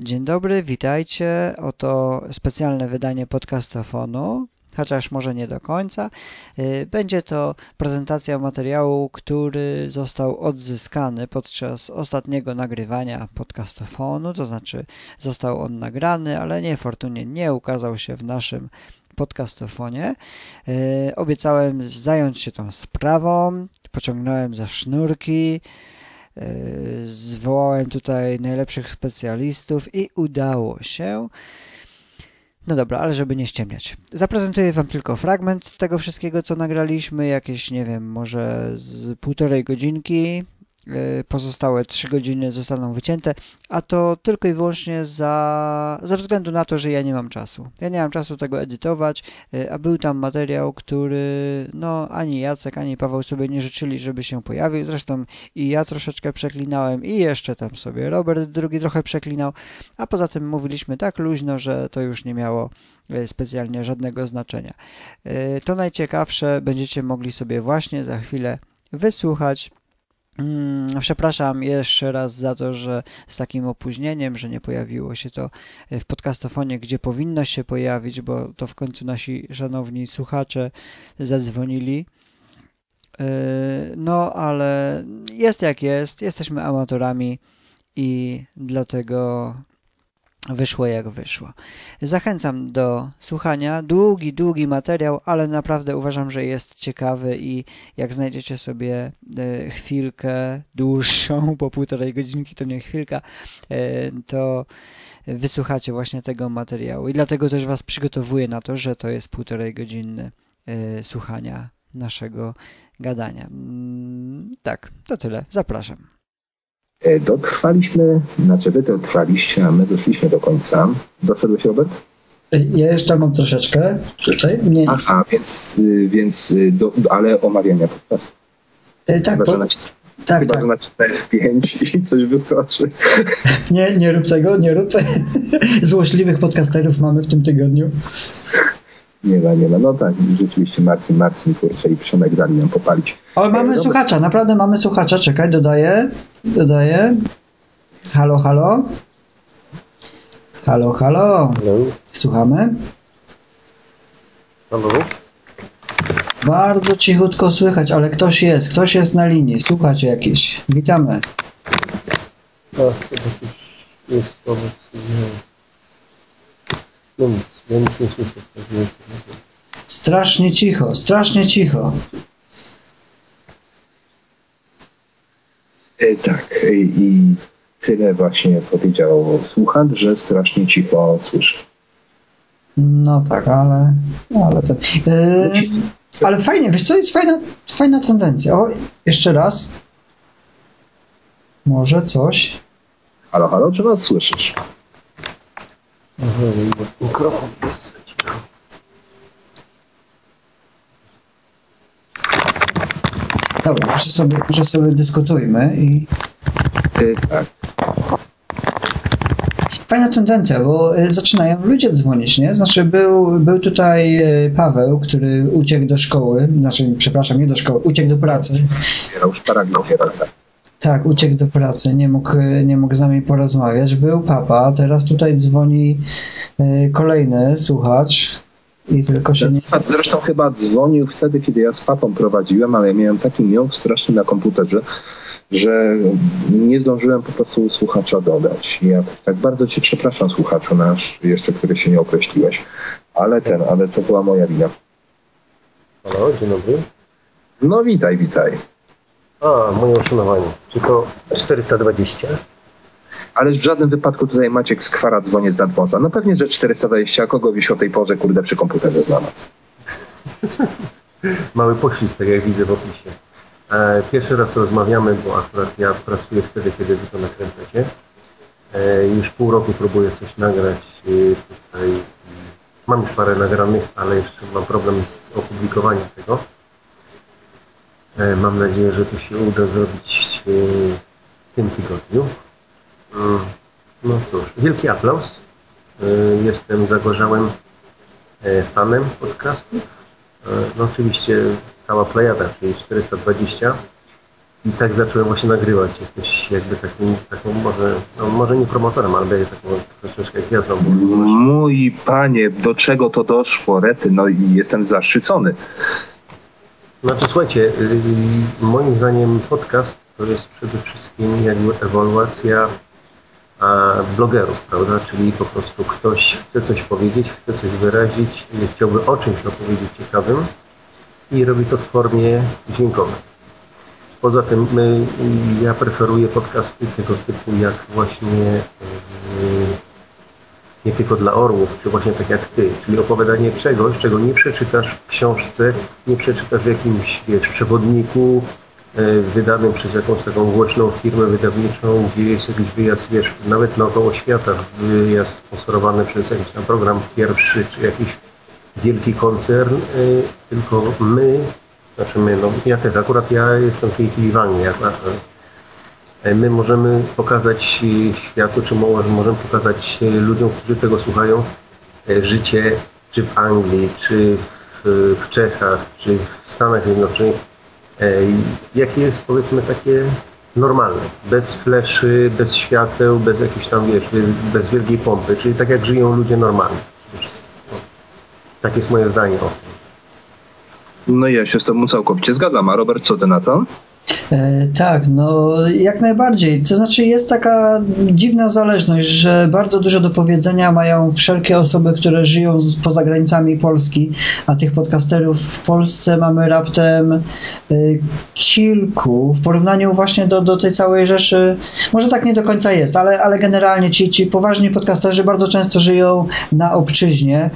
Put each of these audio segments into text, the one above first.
Dzień dobry, witajcie. Oto specjalne wydanie podcastofonu, chociaż może nie do końca. Y, będzie to prezentacja materiału, który został odzyskany podczas ostatniego nagrywania podcastofonu, to znaczy został on nagrany, ale niefortunnie nie ukazał się w naszym podcastofonie. Y, obiecałem zająć się tą sprawą, pociągnąłem za sznurki. Zwołałem tutaj najlepszych specjalistów i udało się. No dobra, ale żeby nie ściemniać. Zaprezentuję Wam tylko fragment tego wszystkiego, co nagraliśmy, jakieś, nie wiem, może z półtorej godzinki, pozostałe 3 godziny zostaną wycięte, a to tylko i wyłącznie za, ze względu na to, że ja nie mam czasu. Ja nie mam czasu tego edytować, y, a był tam materiał, który no ani Jacek, ani Paweł sobie nie życzyli, żeby się pojawił. Zresztą i ja troszeczkę przeklinałem i jeszcze tam sobie Robert drugi trochę przeklinał, a poza tym mówiliśmy tak luźno, że to już nie miało y, specjalnie żadnego znaczenia. To najciekawsze będziecie mogli sobie właśnie za chwilę wysłuchać przepraszam jeszcze raz za to, że z takim opóźnieniem, że nie pojawiło się to w podcastofonie, gdzie powinno się pojawić, bo to w końcu nasi szanowni słuchacze zadzwonili. Yy, no, ale jest jak jest, jesteśmy amatorami i dlatego wyszło jak wyszło. Zachęcam do słuchania. Długi, długi materiał, ale naprawdę uważam, że jest ciekawy i jak znajdziecie sobie e, chwilkę dłuższą, po półtorej godzinki to nie chwilka, e, to wysłuchacie właśnie tego materiału. I dlatego też Was przygotowuję na to, że to jest półtorej godziny e, słuchania naszego gadania. Mm, tak, to tyle. Zapraszam. E, dotrwaliśmy, znaczy wy dotrwaliście, a my doszliśmy do końca. Doszedłeś, Robert? Ja jeszcze mam troszeczkę tutaj. Nie... Aha, więc, y, więc y, do, ale omawiania podcastu. E, tak, Chyba, bo... nacis... tak, Chyba, tak. że nacisnąłeś 5 i coś wyskoczy. Nie, nie rób tego, nie rób. Złośliwych podcasterów mamy w tym tygodniu. Nie ma, nie ma. No tak, rzeczywiście Marcin, Marcin, kurczę i Przemek dali nam popalić. Ale mamy e, słuchacza, naprawdę mamy słuchacza. Czekaj, dodaję, dodaję. Halo, halo. Halo, halo. Słuchamy? Halo. Bardzo cichutko słychać, ale ktoś jest, ktoś jest na linii. Słuchajcie jakiś. Witamy. Tak, jest no nic, Strasznie cicho, strasznie cicho. E, tak, e, i tyle właśnie powiedział słuchacz, że strasznie cicho słyszy. No tak, ale. No, ale, to, e, ale fajnie, wiesz co, jest fajna, fajna tendencja. O, jeszcze raz. Może coś. Halo, halo, czy nas słyszysz? Mikrofon Dobra, może sobie, może sobie dyskutujmy i... Tak. Fajna tendencja, bo y, zaczynają ludzie dzwonić, nie? Znaczy był, był tutaj y, Paweł, który uciekł do szkoły, znaczy, przepraszam, nie do szkoły, uciekł do pracy. Już paragraf, tak. Tak, uciekł do pracy, nie mógł, nie mógł z nami porozmawiać. Był papa, teraz tutaj dzwoni y, kolejny słuchacz i tylko się nie... Zresztą chyba dzwonił wtedy, kiedy ja z papą prowadziłem, ale ja miałem taki miąg straszny na komputerze, że nie zdążyłem po prostu słuchacza dodać. Ja tak bardzo Cię przepraszam, słuchaczu nasz, jeszcze który się nie określiłeś, ale ten, ale to była moja wina. Halo, dzień dobry. No witaj, witaj. A, moje uszanowanie. Czy to 420? Ale w żadnym wypadku tutaj Maciek Skwara dzwonię z nadwąsa. No pewnie, że 420, a kogo wisi o tej porze, kurde, przy komputerze znalazł. Mały poślizg, tak jak widzę w opisie. E, pierwszy raz rozmawiamy, bo akurat ja pracuję wtedy, kiedy wy to nakręcacie. E, już pół roku próbuję coś nagrać e, tutaj. Mam już parę nagranych, ale jeszcze mam problem z opublikowaniem tego. E, mam nadzieję, że to się uda zrobić e, w tym tygodniu. Mm, no cóż, wielki aplauz. E, jestem zagorzałym fanem podcastów. No oczywiście cała plejada, czyli 420. I tak zacząłem właśnie nagrywać. Jesteś jakby takim, taką może, no może nie promotorem, ale taką troszeczkę gwiazdą. Mój panie, do czego to doszło? Rety, no i jestem zaszczycony. Znaczy słuchajcie, yy, moim zdaniem podcast to jest przede wszystkim jakby ewaluacja a, blogerów, prawda? Czyli po prostu ktoś chce coś powiedzieć, chce coś wyrazić, chciałby o czymś opowiedzieć ciekawym i robi to w formie dźwiękowej. Poza tym my, ja preferuję podcasty tego typu jak właśnie yy, nie tylko dla orłów, czy właśnie tak jak ty, czyli opowiadanie czegoś, czego nie przeczytasz w książce, nie przeczytasz w jakimś wiesz, przewodniku yy, wydanym przez jakąś taką głośną firmę wydawniczą, gdzie jest jakiś wyjazd, wiesz, nawet naokoło świata, wyjazd sponsorowany przez jakiś tam program pierwszy, czy jakiś wielki koncern, yy, tylko my znaczy my, no ja też, akurat ja jestem w tej chwili w Anglii, e, My możemy pokazać światu, czy możemy pokazać ludziom, którzy tego słuchają, e, życie czy w Anglii, czy w, w Czechach, czy w Stanach Zjednoczonych, e, jakie jest powiedzmy takie normalne, bez fleszy, bez świateł, bez jakiejś tam, wiesz, bez wielkiej pompy, czyli tak jak żyją ludzie normalni. Tak jest moje zdanie o. No ja się z tobą całkowicie zgadzam. A Robert, co ty na to? E, tak, no jak najbardziej. To znaczy jest taka dziwna zależność, że bardzo dużo do powiedzenia mają wszelkie osoby, które żyją poza granicami Polski, a tych podcasterów w Polsce mamy raptem y, kilku w porównaniu właśnie do, do tej całej rzeszy. Może tak nie do końca jest, ale, ale generalnie ci, ci poważni podcasterzy bardzo często żyją na obczyźnie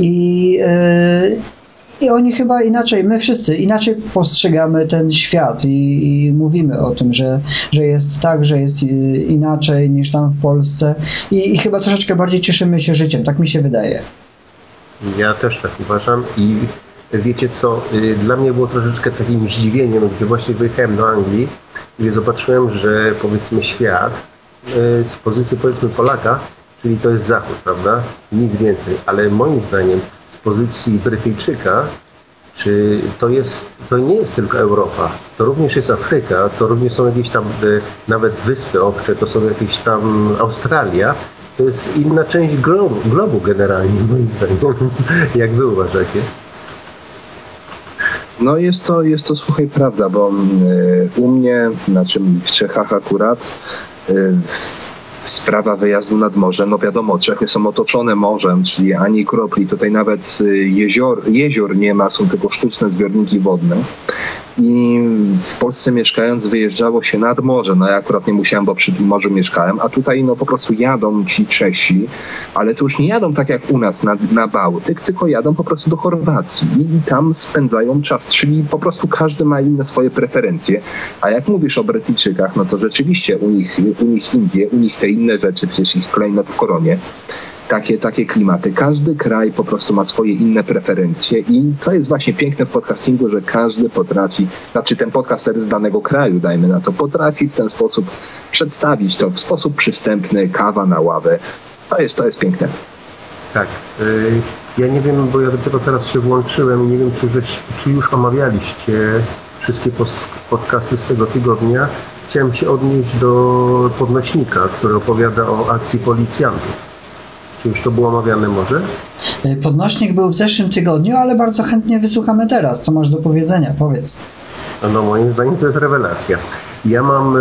i y, i oni chyba inaczej, my wszyscy inaczej postrzegamy ten świat i, i, mówimy o tym, że, że jest tak, że jest y, inaczej niż tam w Polsce I, i chyba troszeczkę bardziej cieszymy się życiem, tak mi się wydaje. Ja też tak uważam i wiecie co, y, dla mnie było troszeczkę takim zdziwieniem, gdzie właśnie wyjechałem do Anglii i zobaczyłem, że powiedzmy świat y, z pozycji powiedzmy Polaka, czyli to jest Zachód, prawda? Nic więcej, ale moim zdaniem pozycji Brytyjczyka, czy to, jest, to nie jest tylko Europa, to również jest Afryka, to również są jakieś tam e, nawet wyspy obce, to są jakieś tam Australia, to jest inna część globu, globu generalnie, moim zdaniem. Jak wy uważacie? No jest to, jest to słuchaj, prawda, bo y, u mnie, znaczy w Czechach akurat, y, sprawa wyjazdu nad morze, no wiadomo, Czechy są otoczone morzem, czyli ani kropli, tutaj nawet y, jezior, jezior nie ma, są tylko sztuczne zbiorniki wodne i w Polsce mieszkając wyjeżdżało się nad morze. No ja akurat nie musiałem, bo przy morzu mieszkałem, a tutaj no po prostu jadą ci Czesi, ale tu już nie jadą tak jak u nas na, na Bałtyk, tylko jadą po prostu do Chorwacji i tam spędzają czas, czyli po prostu każdy ma inne swoje preferencje. A jak mówisz o Brytyjczykach, no to rzeczywiście u nich, u nich Indie, u nich te inne rzeczy, przecież ich klejnot w koronie, takie, takie klimaty. Każdy kraj po prostu ma swoje inne preferencje i to jest właśnie piękne w podcastingu, że każdy potrafi, znaczy ten podcaster z danego kraju, dajmy na to, potrafi w ten sposób przedstawić to w sposób przystępny, kawa na ławę. To jest, to jest piękne. Tak. Y, ja nie wiem, bo ja dopiero teraz się włączyłem i nie wiem, czy, żeś, czy już omawialiście wszystkie podcasty z tego tygodnia. Chciałem się odnieść do podnośnika, który opowiada o akcji policjantów. Już to było omawiane może? E, podnośnik był w zeszłym tygodniu, ale bardzo chętnie wysłuchamy teraz. Co masz do powiedzenia? Powiedz. No, no moim zdaniem to jest rewelacja. Ja mam, e,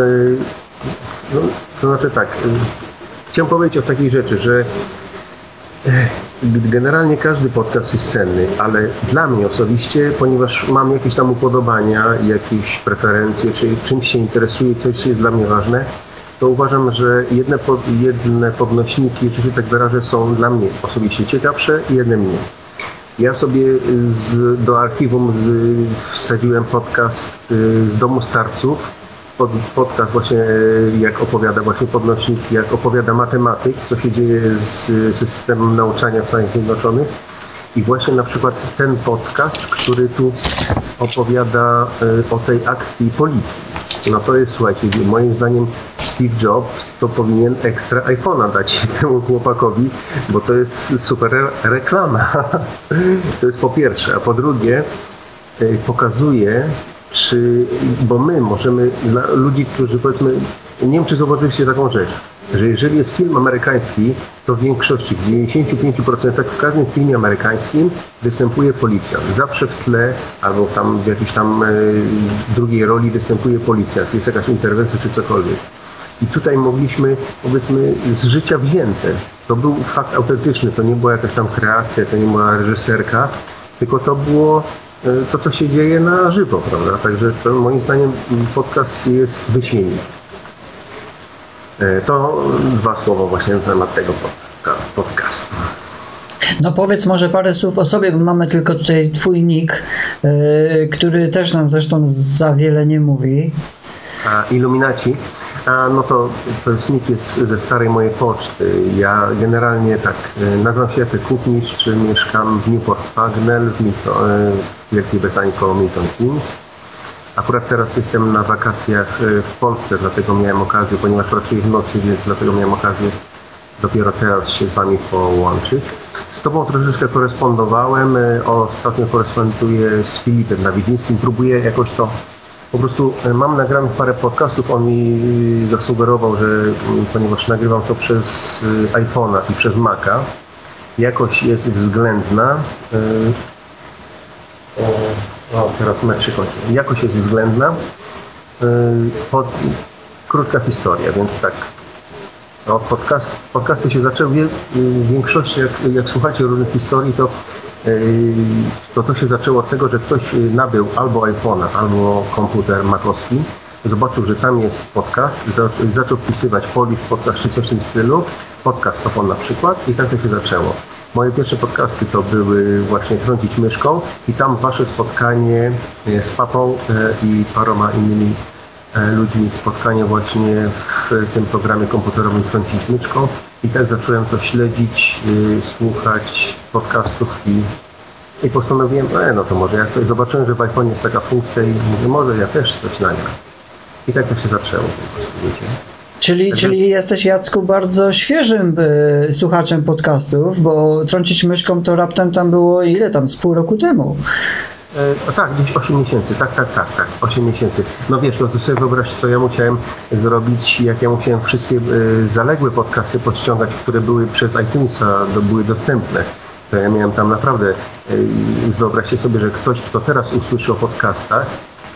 no, to znaczy tak, e, chciałem powiedzieć o takiej rzeczy, że generalnie każdy podcast jest cenny, ale dla mnie osobiście, ponieważ mam jakieś tam upodobania, jakieś preferencje, czy czymś się interesuje, coś jest dla mnie ważne, to uważam, że jedne, pod, jedne podnośniki, że się tak wyrażę, są dla mnie osobiście ciekawsze i jedne mniej. Ja sobie z, do archiwum z, wsadziłem podcast y, z Domu Starców, pod, podcast właśnie jak opowiada właśnie podnośnik, jak opowiada matematyk, co się dzieje z, z systemem nauczania w Stanach Zjednoczonych i właśnie na przykład ten podcast, który tu opowiada e, o tej akcji policji. No to jest, słuchajcie, moim zdaniem Steve Jobs to powinien ekstra iPhone'a dać temu chłopakowi, bo to jest super reklama. To jest po pierwsze, a po drugie e, pokazuje czy, bo my możemy, dla ludzi, którzy powiedzmy, nie wiem czy zauważyliście taką rzecz, że jeżeli jest film amerykański, to w większości, w 95% w każdym filmie amerykańskim występuje policjant. Zawsze w tle albo tam w jakiejś tam e, drugiej roli występuje policjant, jest jakaś interwencja czy cokolwiek. I tutaj mogliśmy, powiedzmy, z życia wzięte. To był fakt autentyczny, to nie była jakaś tam kreacja, to nie była reżyserka, tylko to było e, to, co się dzieje na żywo, prawda? Także to, moim zdaniem podcast jest wyśmienity. E, to dwa słowa właśnie na temat tego podcastu. No powiedz może parę słów o sobie, bo mamy tylko tutaj twój nick, yy, który też nam zresztą za wiele nie mówi. A Illuminaci? A, no to, to jest nick jest ze starej mojej poczty. Ja generalnie tak, e, nazywam się Jacek Kupnicz, mieszkam w Newport Pagnell w, w Wielkiej Brytanii koło Milton Keynes. Akurat teraz jestem na wakacjach e, w Polsce, dlatego miałem okazję, ponieważ pracuję w nocy, więc dlatego miałem okazję dopiero teraz się z Wami połączyć. Z Tobą troszeczkę korespondowałem, e, ostatnio koresponduję z Filipem Dawidzińskim, próbuję jakoś to, po prostu e, mam nagranych parę podcastów, on mi zasugerował, że ponieważ nagrywam to przez iPhone'a i przez Maca, jakość jest względna, o, teraz kończy. Jakość jest względna. Yy, pod, krótka historia, więc tak. No, podcast, podcasty się zaczęły w większości, jak, jak słuchacie różnych historii, to, yy, to to się zaczęło od tego, że ktoś nabył albo iPhone'a, albo komputer makowski, zobaczył, że tam jest podcast, zaczął wpisywać polit podcast czy coś w tym stylu, podcast to na przykład i tak to się zaczęło. Moje pierwsze podcasty to były właśnie Trącić Myszką i tam wasze spotkanie e, z papą e, i paroma innymi e, ludźmi, spotkanie właśnie w tym programie komputerowym Trącić Myszką i tak zacząłem to śledzić, słuchać podcastów i, i postanowiłem, e, no to może jak coś, zobaczyłem, że w iPhone jest taka funkcja i mówię, może ja też coś nagram. I tak to się zaczęło wiecie. Czyli, czyli jesteś, Jacku, bardzo świeżym y, słuchaczem podcastów, bo trącić myszką to raptem tam było ile tam, z pół roku temu. E, tak, gdzieś 8 miesięcy, tak, tak, tak, tak, 8 miesięcy. No wiesz, no to sobie wyobraź, co ja musiałem zrobić, jak ja musiałem wszystkie y, zaległe podcasty podciągać, które były przez iTunesa, do, były dostępne. To ja miałem tam naprawdę, y, wyobraźcie sobie, że ktoś, kto teraz usłyszy o podcastach,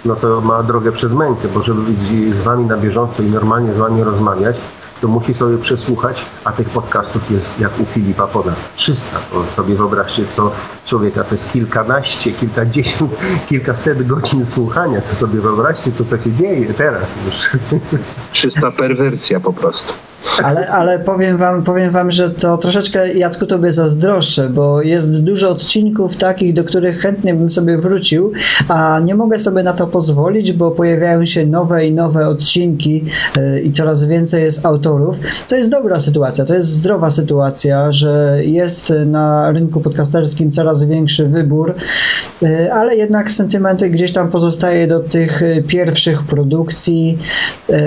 no to ma drogę przez mękę, bo żeby być z Wami na bieżąco i normalnie z Wami rozmawiać, to musi sobie przesłuchać, a tych podcastów jest jak u Filipa ponad 300. To sobie wyobraźcie, co człowieka to jest kilkanaście, kilkadziesiąt, kilkaset godzin słuchania. To sobie wyobraźcie, co to się dzieje teraz już. Czysta perwersja po prostu. Ale, ale powiem wam, powiem wam, że to troszeczkę Jacku tobie zazdroszczę, bo jest dużo odcinków takich, do których chętnie bym sobie wrócił, a nie mogę sobie na to pozwolić, bo pojawiają się nowe i nowe odcinki yy, i coraz więcej jest autorów. To jest dobra sytuacja, to jest zdrowa sytuacja, że jest na rynku podcasterskim coraz większy wybór, ale jednak sentymenty gdzieś tam pozostaje do tych pierwszych produkcji yy,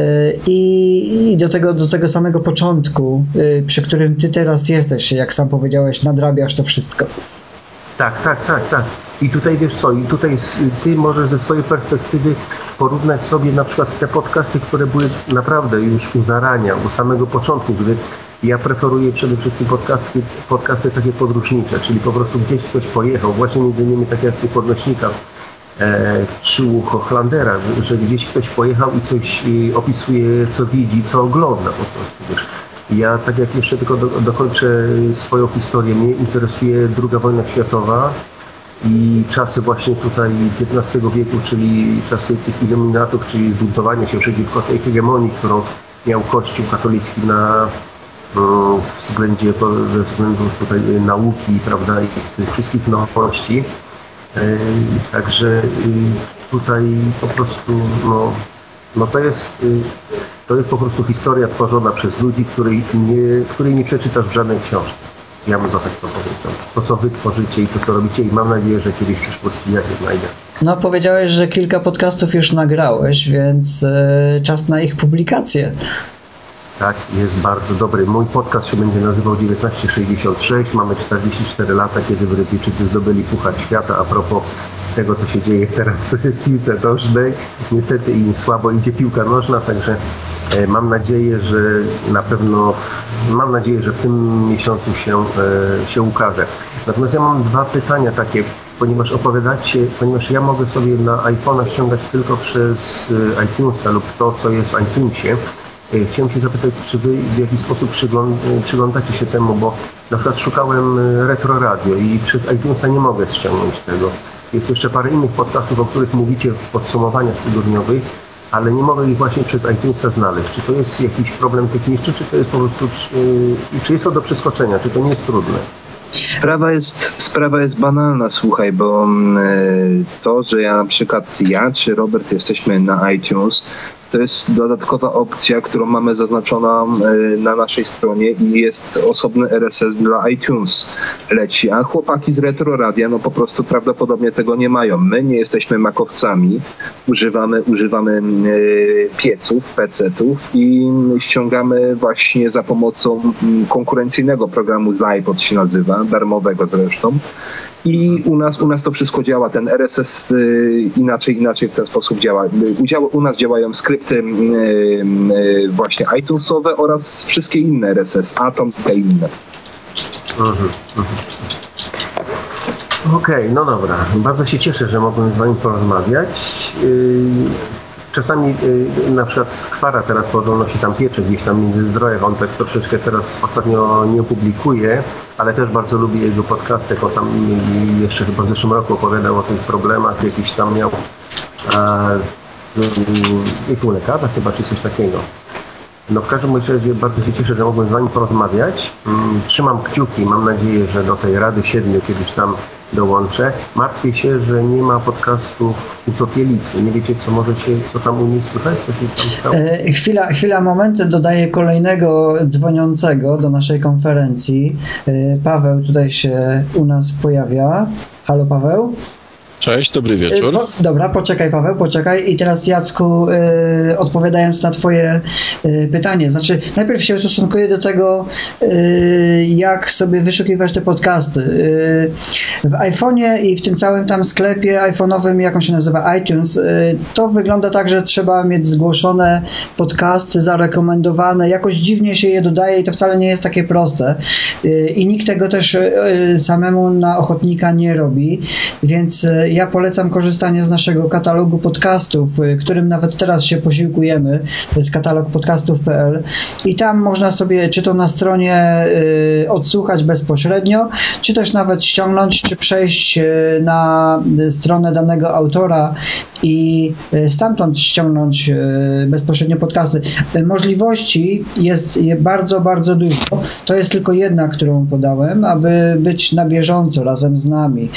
i, do tego, do tego samego początku, przy którym ty teraz jesteś, jak sam powiedziałeś, nadrabiasz to wszystko. Tak, tak, tak, tak. I tutaj wiesz co, i tutaj ty możesz ze swojej perspektywy porównać sobie na przykład te podcasty, które były naprawdę już u zarania, u samego początku, gdy ja preferuję przede wszystkim podcasty, podcasty takie podróżnicze, czyli po prostu gdzieś ktoś pojechał, właśnie między innymi tak jak w tych podnośnikach e, Chiu Hochlandera, że gdzieś ktoś pojechał i coś e, opisuje, co widzi, co ogląda po prostu. Wiesz. Ja tak jak jeszcze tylko do, dokończę swoją historię, mnie interesuje II wojna światowa i czasy właśnie tutaj XV wieku, czyli czasy tych iluminatów, czyli zbuntowania się przeciwko tej hegemonii, którą miał Kościół katolicki na względzie, ze względu tutaj nauki, prawda, i tych wszystkich nowości. E, także y, tutaj po prostu no, no to jest y, to jest po prostu historia tworzona przez ludzi, której nie, której nie przeczytasz w żadnej książce. Ja bym to tak to powiedział. To, co wy tworzycie i to, co robicie i mam nadzieję, że kiedyś w przyszłości ja się znajdę. No, powiedziałeś, że kilka podcastów już nagrałeś, więc e, czas na ich publikację. Tak, jest bardzo dobry. Mój podcast się będzie nazywał 1966. Mamy 44 lata, kiedy Brytyjczycy zdobyli Puchar Świata. A propos tego, co się dzieje teraz w piłce nożnej. Niestety im słabo idzie piłka nożna, także e, mam nadzieję, że na pewno, mam nadzieję, że w tym miesiącu się, e, się ukaże. Natomiast ja mam dwa pytania takie, ponieważ opowiadacie, ponieważ ja mogę sobie na iPhone'a ściągać tylko przez e, iTunesa lub to, co jest w iTunesie. Chciałem się zapytać, czy Wy w jakiś sposób przyglądacie się temu, bo na przykład szukałem retro radio i przez iTunesa nie mogę ściągnąć tego. Jest jeszcze parę innych podcastów, o których mówicie w podsumowaniach tygodniowych, ale nie mogę ich właśnie przez iTunesa znaleźć. Czy to jest jakiś problem techniczny, czy to jest po prostu, czy, czy jest to do przeskoczenia, czy to nie jest trudne? Sprawa jest, sprawa jest banalna, słuchaj, bo mm, to, że ja na przykład ja czy Robert jesteśmy na iTunes, to jest dodatkowa opcja, którą mamy zaznaczoną e, na naszej stronie i jest osobny RSS dla iTunes. Leci, a chłopaki z Retro Radia no po prostu prawdopodobnie tego nie mają. My nie jesteśmy makowcami, używamy, używamy e, pieców, PC-ów i ściągamy właśnie za pomocą konkurencyjnego programu Zipod się nazywa, darmowego zresztą i u nas, u nas to wszystko działa. Ten RSS y, inaczej, inaczej w ten sposób działa. U, nas działają skrypty y, y, właśnie iTunesowe oraz wszystkie inne RSS, Atom i inne. Mhm, mhm. Okej, okay, no dobra. Bardzo się cieszę, że mogłem z Wami porozmawiać. Czasami na przykład skwara teraz podobno się tam piecze gdzieś tam między zdrojach. On tak troszeczkę teraz ostatnio nie publikuje, ale też bardzo lubię jego podcast, jak on tam jeszcze chyba w zeszłym roku opowiadał o tych problemach, jakiś tam miał a, z, u lekarza chyba, czy coś takiego. No w każdym razie bardzo się cieszę, że mogłem z Wami porozmawiać. Mm, trzymam kciuki, mam nadzieję, że do tej Rady Siedmiu kiedyś tam dołączę. Martwię się, że nie ma podcastu Utopielicy. Nie wiecie, co możecie, co tam u nich słychać? tam e, chwila, chwila, moment. Dodaję kolejnego dzwoniącego do naszej konferencji. E, Paweł tutaj się u nas pojawia. Halo Paweł? Cześć, dobry wieczór. Y, dobra, poczekaj Paweł, poczekaj. I teraz Jacku, y, odpowiadając na twoje y, pytanie, znaczy najpierw się ustosunkuję do tego, y, jak sobie wyszukiwać te podcasty. Y, w iPhone'ie i w tym całym tam sklepie iPhone'owym, jak on się nazywa, iTunes, y, to wygląda tak, że trzeba mieć zgłoszone podcasty, zarekomendowane, jakoś dziwnie się je dodaje i to wcale nie jest takie proste. I nikt tego też samemu na ochotnika nie robi, więc ja polecam korzystanie z naszego katalogu podcastów, y, którym nawet teraz się posiłkujemy. To jest katalog podcastów.pl i tam można sobie czy to na stronie y, odsłuchać bezpośrednio, czy też nawet ściągnąć, czy przejść y, na stronę danego autora i stamtąd ściągnąć bezpośrednio podcasty. Możliwości jest bardzo, bardzo dużo. To jest tylko jedna, którą podałem, aby być na bieżąco razem z nami.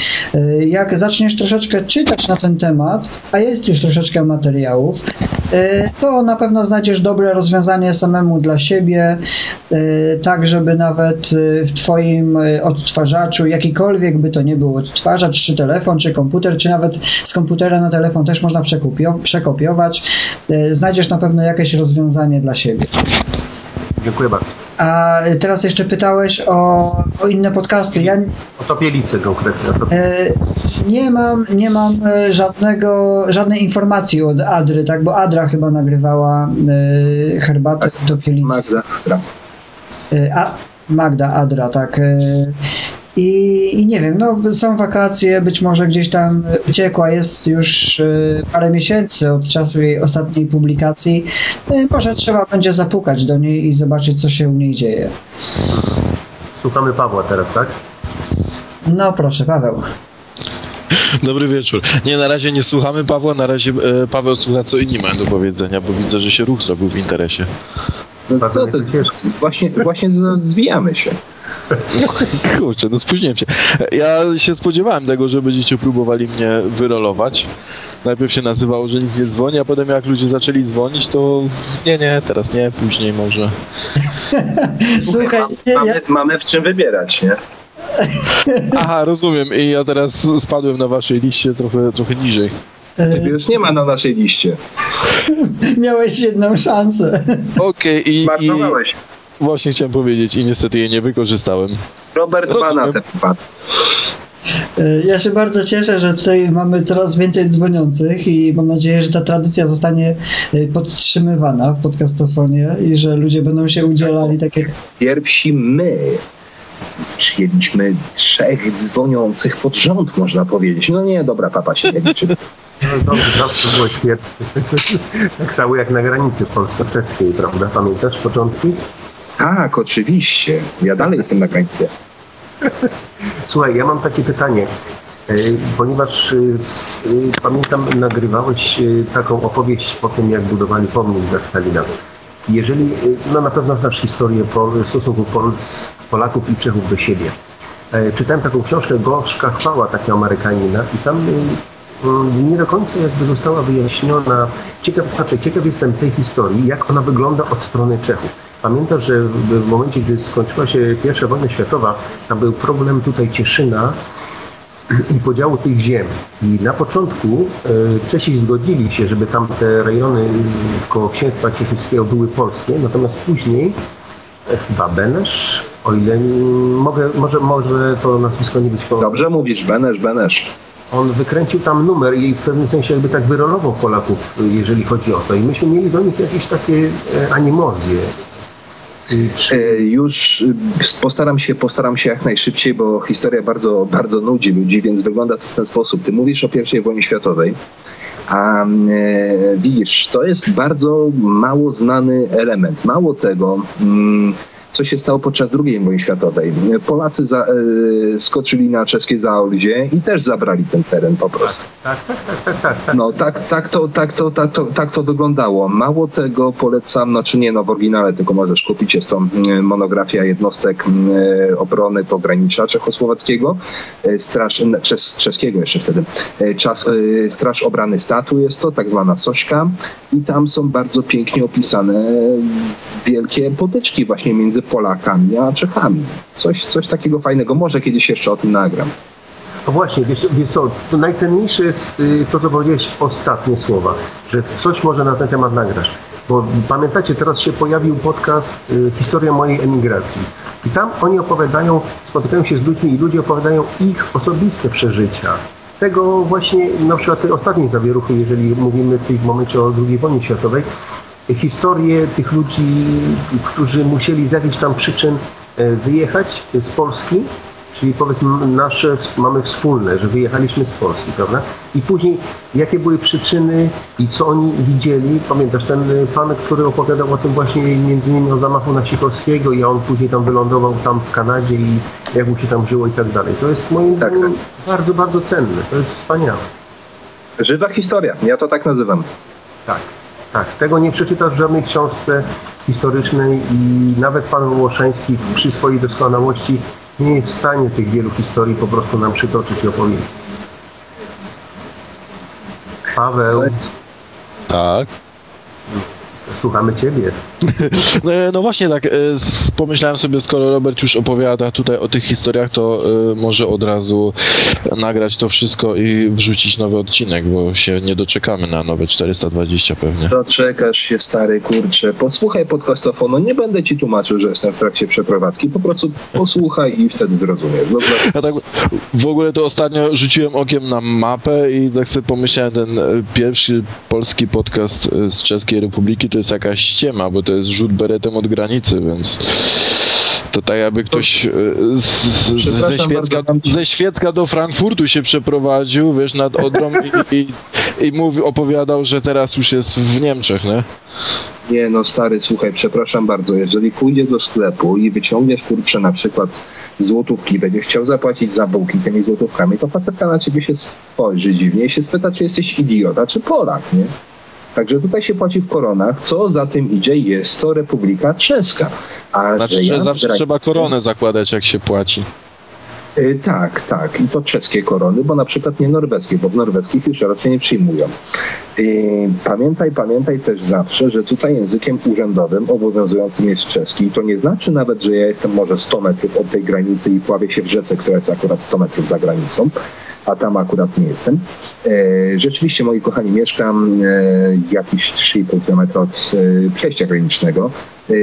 Jak zaczniesz troszeczkę czytać na ten temat, a jest już troszeczkę materiałów, e, to na pewno znajdziesz dobre rozwiązanie samemu dla siebie, e, tak żeby nawet e, w Twoim odtwarzaczu, jakikolwiek by to nie był odtwarzacz, czy telefon, czy komputer, czy nawet z komputera na telefon też można przekopiować, znajdziesz na pewno jakieś rozwiązanie dla siebie. Dziękuję bardzo. A teraz jeszcze pytałeś o, o inne podcasty. Ja, o topielicy konkretnie. E, nie mam, nie mam e, żadnego, żadnej informacji od Adry, tak? Bo Adra chyba nagrywała e, herbatę tak, topielicy. Magda. E, a, Magda Adra, tak. I, I, nie wiem, no są wakacje, być może gdzieś tam uciekła, jest już y, parę miesięcy od czasu jej ostatniej publikacji. Y, może trzeba będzie zapukać do niej i zobaczyć, co się u niej dzieje. Słuchamy Pawła teraz, tak? No proszę, Paweł. Dobry wieczór. Nie, na razie nie słuchamy Pawła, na razie e, Paweł słucha, co inni mają do powiedzenia, bo widzę, że się ruch zrobił w interesie. No co to, właśnie, właśnie zwijamy się. Kurczę, no spóźniłem się. Ja się spodziewałem tego, że będziecie próbowali mnie wyrolować. Najpierw się nazywało, że nikt nie dzwoni, a potem jak ludzie zaczęli dzwonić, to nie, nie, teraz nie, później może. Słuchaj, mamy, ja... mamy w czym wybierać, nie? Aha, rozumiem. I ja teraz spadłem na waszej liście trochę, trochę niżej. Ciebie już nie ma na naszej liście. Miałeś jedną szansę. Okej, i, i Marnowałeś. właśnie chciałem powiedzieć i niestety jej nie wykorzystałem. Robert Rozumiem. ma na ten temat. E, Ja się bardzo cieszę, że tutaj mamy coraz więcej dzwoniących i mam nadzieję, że ta tradycja zostanie e, podtrzymywana w podcastofonie i że ludzie będą się udzielali tak jak Pierwsi my przyjęliśmy trzech dzwoniących pod rząd, można powiedzieć. No nie, dobra, papa się nie liczy. No dobrze, zawsze byłeś pierwszy. tak samo jak na granicy polsko-czeskiej, prawda? Pamiętasz początki? Tak, oczywiście. Ja dalej jestem na granicy. Słuchaj, ja mam takie pytanie, e, ponieważ e, e, pamiętam, nagrywałeś taką opowieść po tym, jak budowali pomnik dla Stalina. Jeżeli, no na pewno znasz historię po, stosunku Pols, Polaków i Czechów do siebie. Czytałem taką książkę Gorzka chwała takiego Amerykanina i tam nie do końca jakby została wyjaśniona, ciekaw, znaczy, ciekaw jestem tej historii, jak ona wygląda od strony Czechów. Pamiętasz, że w, momencie, gdy skończyła się pierwsza wojna światowa, tam był problem tutaj Cieszyna i podziału tych ziem. I na początku e, Czesi zgodzili się, żeby tam te rejony koło księstwa cieszyńskiego były polskie, natomiast później e, chyba Benesz, o ile mogę, może, może to nazwisko nie być. Dobrze mówisz, Benesz, Benesz. On wykręcił tam numer i w pewnym sensie jakby tak wyrolował Polaków, jeżeli chodzi o to. I myśmy mieli do nich jakieś takie e, animozje. E, Już y, postaram się, postaram się jak najszybciej, bo historia bardzo, bardzo nudzi ludzi, więc wygląda to w ten sposób. Ty mówisz o I wojnie światowej, a e, widzisz, to jest bardzo mało znany element. Mało tego, mm, co się stało podczas II wojny światowej. Polacy za, e, skoczyli na czeskie Zaolzie i też zabrali ten teren po prostu. tak, tak, tak. No tak, tak, to, tak, to, tak, to, tak to wyglądało. Mało tego polecam, znaczy nie no w oryginale, tylko możesz kupić, jest to mm, monografia jednostek mm, obrony pogranicza czechosłowackiego, e, straż, czes, czeskiego jeszcze wtedy, E, czas, e, Straż Obrany Statu jest to, tak zwana Sośka i tam są bardzo pięknie opisane wielkie potyczki właśnie między Polakami a Czechami. Coś, coś takiego fajnego, może kiedyś jeszcze o tym nagram. No właśnie, wiesz, wiesz co, to najcenniejsze jest y, to, co powiedziałeś ostatnie słowa, że coś może na ten temat nagrasz. Bo pamiętacie, teraz się pojawił podcast y, Historia mojej emigracji. I tam oni opowiadają, spotykają się z ludźmi i ludzie opowiadają ich osobiste przeżycia. Tego właśnie, na przykład tej ostatniej zawieruchy, jeżeli mówimy w tym momencie o II wojnie światowej, historie tych ludzi, którzy musieli z jakichś tam przyczyn e, wyjechać z Polski, czyli powiedzmy nasze mamy wspólne, że wyjechaliśmy z Polski, prawda? I później jakie były przyczyny i co oni widzieli. Pamiętasz ten e, pan, który opowiadał o tym właśnie między innymi o zamachu na Sikorskiego i on później tam wylądował tam w Kanadzie i jak mu się tam żyło i tak dalej. To jest moim Tak, zdaniem bardzo, bardzo cenne. To jest wspaniałe. Żywa historia, ja to tak nazywam. Tak, tak. Tego nie przeczytasz w żadnej książce historycznej i nawet pan Łoszeński przy swojej doskonałości nie jest w stanie tych wielu historii po prostu nam przytoczyć i opowiedzieć. Paweł, Tak. Słuchamy Ciebie. No, e, no właśnie tak, e, pomyślałem sobie, skoro Robert już opowiada tutaj o tych historiach, to e, może od razu nagrać to wszystko i wrzucić nowy odcinek, bo się nie doczekamy na nowe 420 pewnie. Doczekasz się, stary kurcze. Posłuchaj podcastofonu. Nie będę ci tłumaczył, że jestem w trakcie przeprowadzki. Po prostu posłuchaj i wtedy zrozumiesz. Dobra? Ja tak w ogóle to ostatnio rzuciłem okiem na mapę i tak sobie pomyślałem, ten pierwszy polski podcast z Czeskiej Republiki to jest jakaś ściema, bo to jest rzut beretem od granicy, więc to tak jakby ktoś e, z, z, ze, Świecka, ze Świecka do Frankfurtu się przeprowadził, wiesz, nad Odrą i, i, i mówi, opowiadał, że teraz już jest w Niemczech, nie? Nie no, stary, słuchaj, przepraszam bardzo. Jeżeli pójdziesz do sklepu i wyciągniesz kurczę na przykład złotówki będziesz chciał zapłacić za bułki tymi złotówkami, to facetka na ciebie się spojrzy dziwnie i się spyta, czy jesteś idiota, czy Polak, nie? Także tutaj się płaci w koronach, co za tym idzie, jest to Republika Czeska. A Znaczy, że ja zawsze trzeba koronę zakładać, jak się płaci. Y, Tak, tak. I to czeskie korony, bo na przykład nie norweskie, bo w norweskich już raz się nie przyjmują. Y, Pamiętaj, pamiętaj też zawsze, że tutaj językiem urzędowym obowiązującym jest czeski. I to nie znaczy nawet, że ja jestem może 100 metrów od tej granicy i pławię się w rzece, która jest akurat 100 metrów za granicą. A tam akurat nie jestem. E, rzeczywiście, moi kochani, mieszkam e, jakieś 3,5 km od e, przejścia granicznego.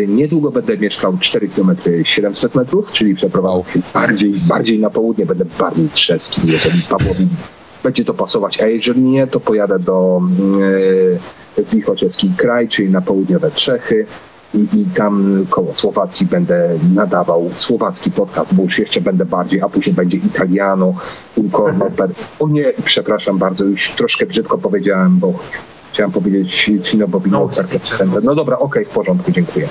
Niedługo będę mieszkał 4 km 700 metrów, czyli przeprowadzał się bardziej, bardziej na południe, będę bardziej trzeski, jeżeli Pawłowi będzie to pasować, a jeżeli nie, to pojadę do e, Wichoczeski kraj, czyli na południowe Czechy i, i tam koło Słowacji będę nadawał słowacki podcast, bo już jeszcze będę bardziej, a później będzie Italiano, un corno per... O nie, przepraszam bardzo, już troszkę brzydko powiedziałem, bo chciałem powiedzieć Cino Bovino No, per No dobra, okej, w porządku, dziękuję.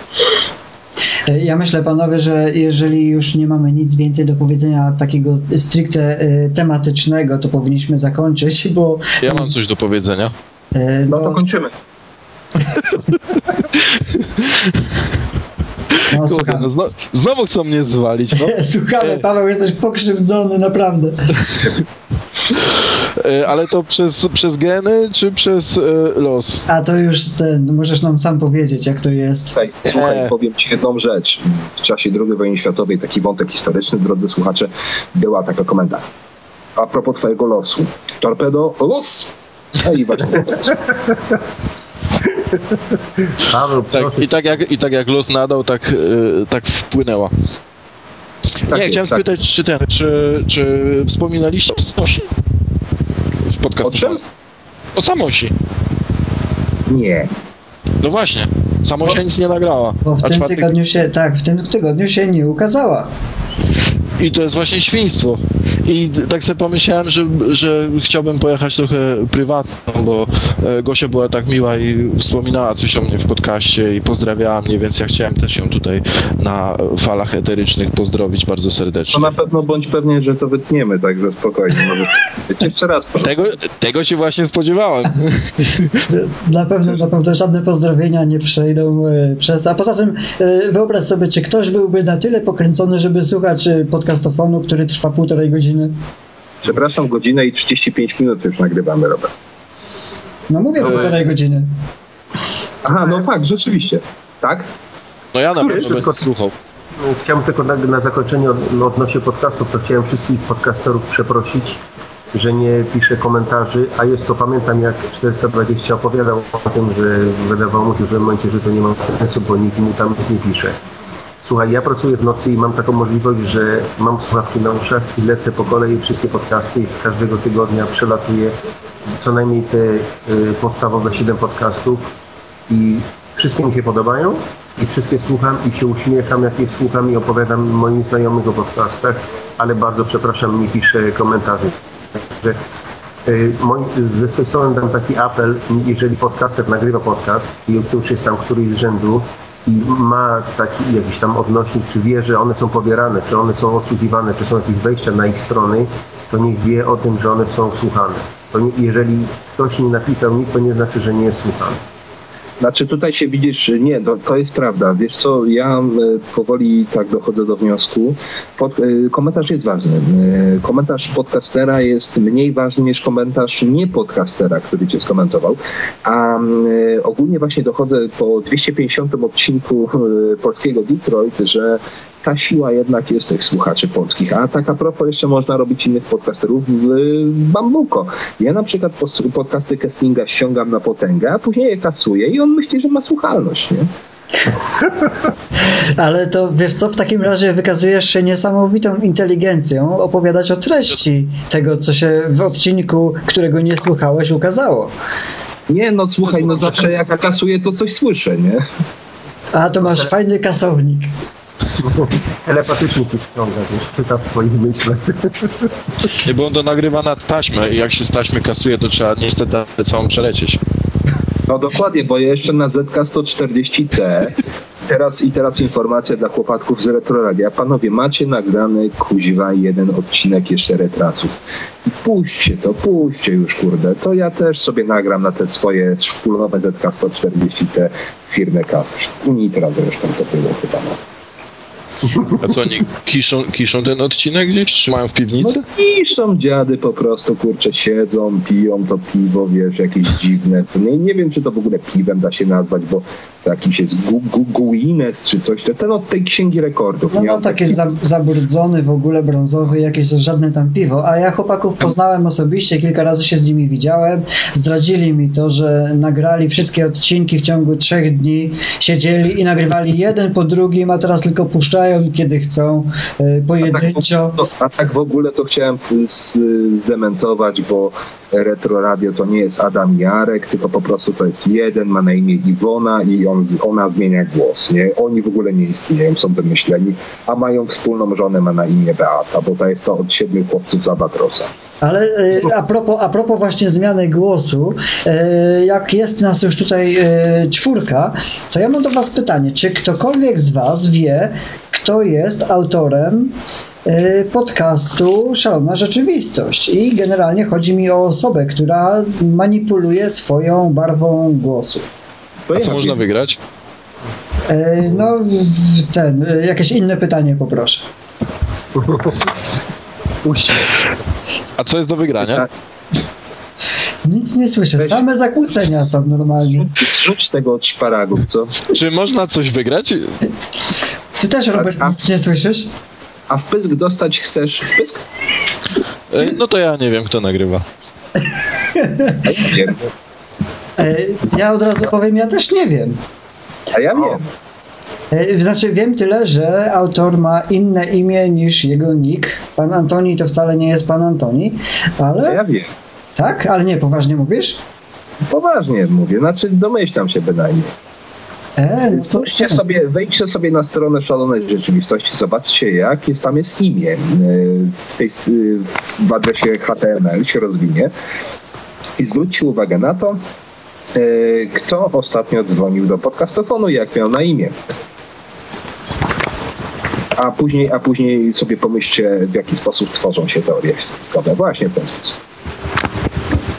E, Ja myślę, panowie, że jeżeli już nie mamy nic więcej do powiedzenia takiego stricte e, tematycznego, to powinniśmy zakończyć, bo Ja mam coś do powiedzenia. e, No to kończymy. No, Kurde, no zno, znowu chcą mnie zwalić, no. Słuchamy, Paweł, jesteś pokrzywdzony, naprawdę. E, Ale to przez, przez geny, czy przez e, los? A to już ten, możesz nam sam powiedzieć, jak to jest. Słuchaj, słuchaj, powiem Ci jedną rzecz. W czasie II wojny światowej, taki wątek historyczny, drodzy słuchacze, była taka komenda. A propos Twojego losu. Torpedo, los! No i właśnie. Paweł, Tak, i, tak jak, I tak jak los nadał, tak, e, tak wpłynęła. Tak nie, jest, chciałem tak. spytać, czy ten, czy, czy wspominaliście o Samosi? W O podcaście. czym? O Samosi. Nie. No właśnie. Samosia nic nie nagrała. Bo w tym czwarty- tygodniu się, tak, w tym tygodniu się nie ukazała. I to jest właśnie świństwo. I tak sobie pomyślałem, że, że chciałbym pojechać trochę prywatną, bo e, Gosia była tak miła i wspominała coś o mnie w podcaście i pozdrawiała mnie, więc ja chciałem też ją tutaj na falach eterycznych pozdrowić bardzo To serdecznie. na pewno bądź pewnie, że to wytniemy, także spokojnie. Może jeszcze raz proszę. Tego, tego się właśnie spodziewałem. Na pewno, na pewno żadne pozdrowienia nie przejdą e, przez. A poza tym e, wyobraź sobie, czy ktoś byłby na tyle pokręcony, żeby słuchać e, podcastofonu, który trwa półtorej godziny. Przepraszam, godzinę i 35 minut już nagrywamy, Robert. No mówię półtorej godziny. Aha, no fakt, rzeczywiście. Tak? No ja na pewno będę słuchał. Chciałbym tylko na, na zakończenie od, no, odnośnie podcastów, to chciałem wszystkich podcasterów przeprosić, że nie piszę komentarzy, a jest to, pamiętam jak 420 opowiadał o tym, że wydawało mu się, w momencie, że to nie ma sensu, bo nikt mu tam nic nie pisze. Słuchaj, ja pracuję w nocy i mam taką możliwość, że mam słuchawki na uszach i lecę po kolei wszystkie podcasty i z każdego tygodnia przelatuję co najmniej te y, podstawowe 7 podcastów i wszystkie mi się podobają i wszystkie słucham i się uśmiecham, jak je słucham i opowiadam moim znajomym o podcastach, ale bardzo przepraszam, nie piszę komentarzy. Także y, ze swojej strony dam taki apel, jeżeli podcaster nagrywa podcast i już jest tam któryś z rzędu i ma taki jakiś tam odnośnik, czy wie, że one są pobierane, czy one są odsłuchiwane, czy są jakieś wejścia na ich strony, to niech wie o tym, że one są słuchane. To nie, jeżeli ktoś nie napisał nic, to nie znaczy, że nie jest słuchany. Znaczy tutaj się widzisz, nie, to, jest prawda. Wiesz co, ja e, powoli tak dochodzę do wniosku. Pod, e, komentarz jest ważny. E, Komentarz podcastera jest mniej ważny niż komentarz nie podcastera, który cię skomentował. A ogólnie właśnie dochodzę po 250 odcinku polskiego Detroit, że ta siła jednak jest tych słuchaczy polskich. A tak a propos jeszcze można robić innych podcasterów w, Bambuko. Ja na przykład podcasty Kesslinga ściągam na potęgę, a później je kasuję i on myśli, że ma słuchalność, nie? Ale to wiesz co, w takim razie wykazujesz się niesamowitą inteligencją opowiadać o treści tego, co się w odcinku, którego nie słuchałeś, ukazało. Nie, no słuchaj, no zawsze jak kasuję, to coś słyszę, nie? A to masz fajny kasownik. Telepatycznie ci ściąga, wiesz, czyta w twoich myślach. Nie, bo on to nagrywa na taśmę i jak się z taśmy kasuje, to trzeba niestety całą przelecieć. No dokładnie, bo jeszcze na ZK 140T teraz i teraz informacja dla chłopatków z Retroradia. Panowie, macie nagrany kuźwa jeden odcinek jeszcze retrasów. I puśćcie to, puśćcie już, kurde. To ja też sobie nagram na te swoje szpulowe ZK 140T firmę Kasprz. U Nitra zresztą to było chyba. No. A co, oni kiszą, kiszą ten odcinek gdzieś? Trzymają w piwnicy? No piszą dziady po prostu, kurczę, siedzą, piją to piwo, wiesz, jakieś dziwne. Nie, nie wiem, czy to w ogóle piwem da się nazwać, bo to jakiś jest Gu, Gu, Guinness czy coś, to ten od tej księgi rekordów. No, no tak jest za, zabrudzony w ogóle brązowy, jakieś żadne tam piwo. A ja chłopaków poznałem osobiście, kilka razy się z nimi widziałem. Zdradzili mi to, że nagrali wszystkie odcinki w ciągu trzech dni, siedzieli i nagrywali jeden po drugim, a teraz tylko puszczają kiedy chcą, e, pojedynczo. A tak, a tak w ogóle to chciałem z, zdementować, bo Retro Radio to nie jest Adam Jarek, tylko po prostu to jest jeden, ma na imię Iwona i on, ona zmienia głos. Nie? Oni w ogóle nie istnieją, są wymyśleni, a mają wspólną żonę, ma na imię Beata, bo to jest to od siedmiu chłopców z Abatrosa. Ale e, a propos, a propos właśnie zmiany głosu, e, jak jest nas już tutaj e, czwórka, to ja mam do Was pytanie, czy ktokolwiek z Was wie, kto jest autorem podcastu Szalona Rzeczywistość i generalnie chodzi mi o osobę, która manipuluje swoją barwą głosu. A co można wygrać? No, ten, jakieś inne pytanie poproszę. A co jest do wygrania? Nic nie słyszę, Weź. same zakłócenia są normalnie. Zrzuć tego od szparagów, co? Czy można coś wygrać? Ty też, Robert, nic nie słyszysz? A w pysk dostać chcesz w pysk? No to ja nie wiem, kto nagrywa. Ja wiem. Ja od razu powiem, ja też nie wiem. A ja wiem. E, znaczy wiem tyle, że autor ma inne imię niż jego nick. Pan Antoni to wcale nie jest pan Antoni, ale... Ja wiem. Tak? Ale nie, poważnie mówisz? Poważnie mówię, znaczy domyślam się bynajmniej. E, no Spójrzcie sobie, wejdźcie sobie na stronę Szalonej Rzeczywistości, zobaczcie jak jest, tam jest imię e, w, tej, w adresie HTML się rozwinie i zwróćcie uwagę na to, e, kto ostatnio dzwonił do podcastofonu i jak miał na imię. A później, a później sobie pomyślcie, w jaki sposób tworzą się teorie spiskowe. Właśnie w ten sposób.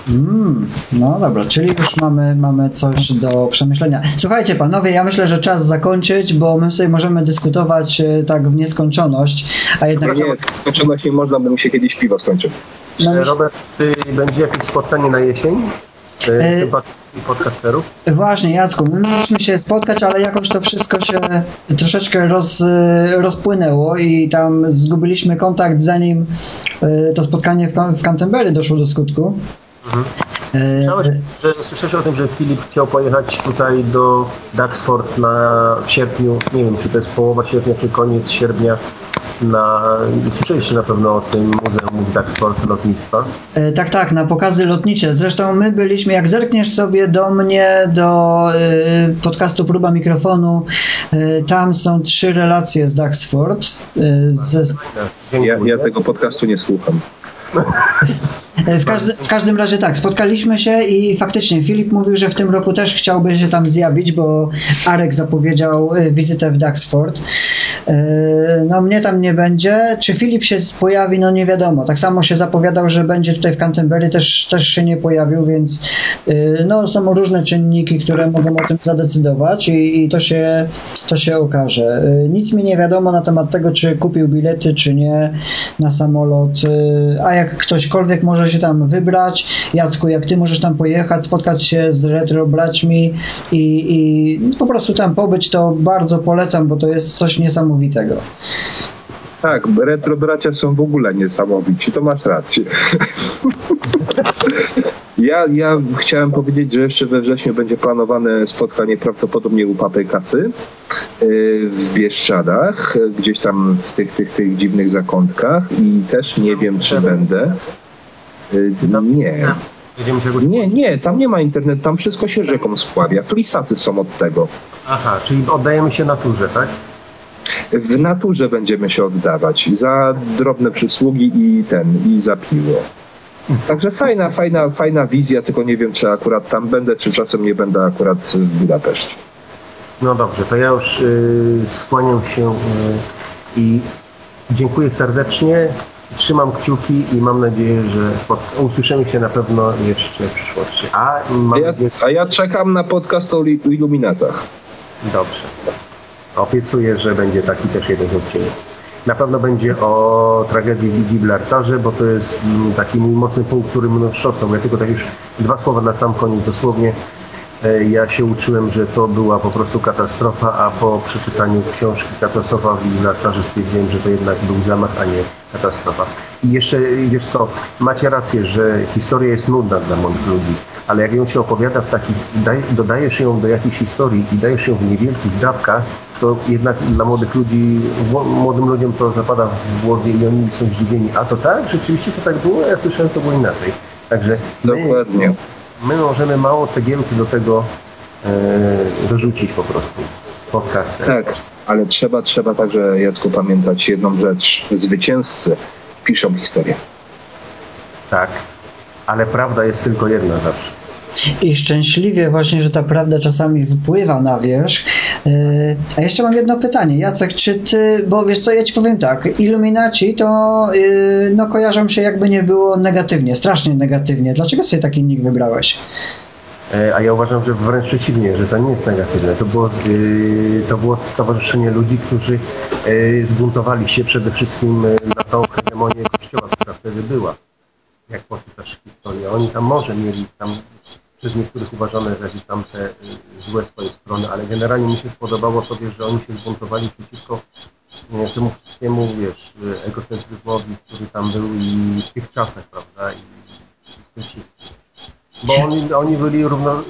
Mm, no dobra, czyli już mamy, mamy coś do przemyślenia. Słuchajcie panowie, ja myślę, że czas zakończyć, bo my sobie możemy dyskutować e, tak w nieskończoność, a jednak... Nie, w nieskończoność nie można, bo mi się kiedyś piwo skończy. No, Robert, czy będzie jakieś spotkanie na jesień? E, podcasterów? Właśnie, Jacku, my mieliśmy się spotkać, ale jakoś to wszystko się troszeczkę roz, rozpłynęło i tam zgubiliśmy kontakt zanim e, to spotkanie w, w Canterbury doszło do skutku. Mhm. Słyszałeś, że, słyszałeś o tym, że Filip chciał pojechać tutaj do Duxford na, w sierpniu, nie wiem czy to jest połowa sierpnia czy koniec sierpnia, na, słyszeliście na pewno o tym Muzeum Duxford Lotnictwa? E, tak, tak, na pokazy lotnicze. Zresztą my byliśmy, jak zerkniesz sobie do mnie, do e, podcastu Próba Mikrofonu, e, tam są trzy relacje z Duxford. Ze... Ja, ja tego podcastu nie słucham. W, każdy, w, każdym razie tak, spotkaliśmy się i faktycznie Filip mówił, że w tym roku też chciałby się tam zjawić, bo Arek zapowiedział e, wizytę w Duxford. E, no mnie tam nie będzie. Czy Filip się pojawi? No nie wiadomo. Tak samo się zapowiadał, że będzie tutaj w Canterbury, też, też się nie pojawił, więc e, no są różne czynniki, które mogą o tym zadecydować i, i to, się, to się okaże. Nic mi nie wiadomo na temat tego, czy kupił bilety, czy nie na samolot. A jak ktośkolwiek może się tam wybrać. Jacku, jak ty możesz tam pojechać, spotkać się z retro braćmi i, i po prostu tam pobyć, to bardzo polecam, bo to jest coś niesamowitego. Tak, retro bracia są w ogóle niesamowici, to masz rację. ja, ja chciałem powiedzieć, że jeszcze we wrześniu będzie planowane spotkanie prawdopodobnie u Papy Kafy y, w Bieszczadach, gdzieś tam w tych, tych, tych dziwnych zakątkach i też nie wiem, czy będę. Y, nie. Nie, nie, tam nie ma internetu, tam wszystko się rzeką spławia. Flisacy są od tego. Aha, czyli oddajemy się naturze, tak? W naturze będziemy się oddawać za drobne przysługi i ten, i za piło. Także fajna, fajna, fajna wizja, tylko nie wiem, czy akurat tam będę, czy czasem nie będę akurat w Budapeszcie. No dobrze, to ja już y, skłaniam się y, i dziękuję serdecznie. Trzymam kciuki i mam nadzieję, że usłyszymy się na pewno jeszcze w przyszłości. A, a, ja, a ja czekam na podcast o iluminatach. Dobrze. Obiecuję, że będzie taki też jeden z odcinków. Na pewno będzie o tragedii w Gibraltarze, bo to jest mm, taki mój mocny punkt, który mnie wstrząsnął. Ja tylko tak już dwa słowa na sam koniec dosłownie. E, ja się uczyłem, że to była po prostu katastrofa, a po przeczytaniu książki Katastrofa w Gibraltarze stwierdziłem, że to jednak był zamach, a nie katastrofa. I jeszcze, wiesz co, macie rację, że historia jest nudna dla moich ludzi, ale jak ją się opowiada w takich, daj, dodajesz ją do jakiejś historii i dajesz ją w niewielkich dawkach, to jednak dla młodych ludzi, młodym ludziom to zapada w głowie i oni są zdziwieni. A to tak? Rzeczywiście to tak było? Ja słyszałem, to było inaczej. Także Dokładnie. My, my możemy mało cegiełki do tego e, dorzucić po prostu podcastem. Tak, ale trzeba, trzeba także, Jacku, pamiętać jedną rzecz. Zwycięzcy piszą historię. Tak, ale prawda jest tylko jedna zawsze. I szczęśliwie właśnie, że ta prawda czasami wypływa na wierzch. Yy, a jeszcze mam jedno pytanie. Jacek, czy ty, bo wiesz co, ja ci powiem tak, Illuminaci to yy, no kojarzą się jakby nie było negatywnie, strasznie negatywnie. Dlaczego sobie taki nick wybrałeś? E, A ja uważam, że wręcz przeciwnie, że to nie jest negatywne. To było, to było stowarzyszenie ludzi, którzy zbuntowali się przede wszystkim na tą hegemonię kościoła, która wtedy była. Jak poczytasz historię. Oni tam może mieli tam przez niektórych uważane za jakieś tam te yy, złe swoje strony, ale generalnie mi się spodobało sobie, że oni się zbuntowali przeciwko yy, temu wszystkiemu, wiesz, yy, egocentryzmowi, który tam był i w tych czasach, prawda, i, z tym wszystkim. Bo oni, oni byli równo,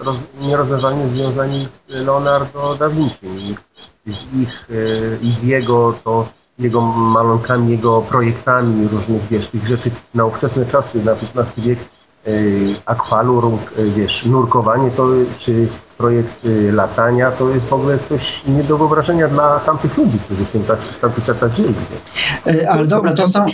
roz, nierozerwalnie związani z Leonardo da Vinci i z ich, i z jego to, jego malonkami, jego projektami różnych, wiesz, tych rzeczy na ówczesne czasy, na XV wiek, akwalur, e, wiesz, nurkowanie to, czy projekt e, latania, to jest w ogóle coś nie do wyobrażenia dla tamtych ludzi, którzy w, tym, w tamtych czasach żyli. Ale dobra, to są.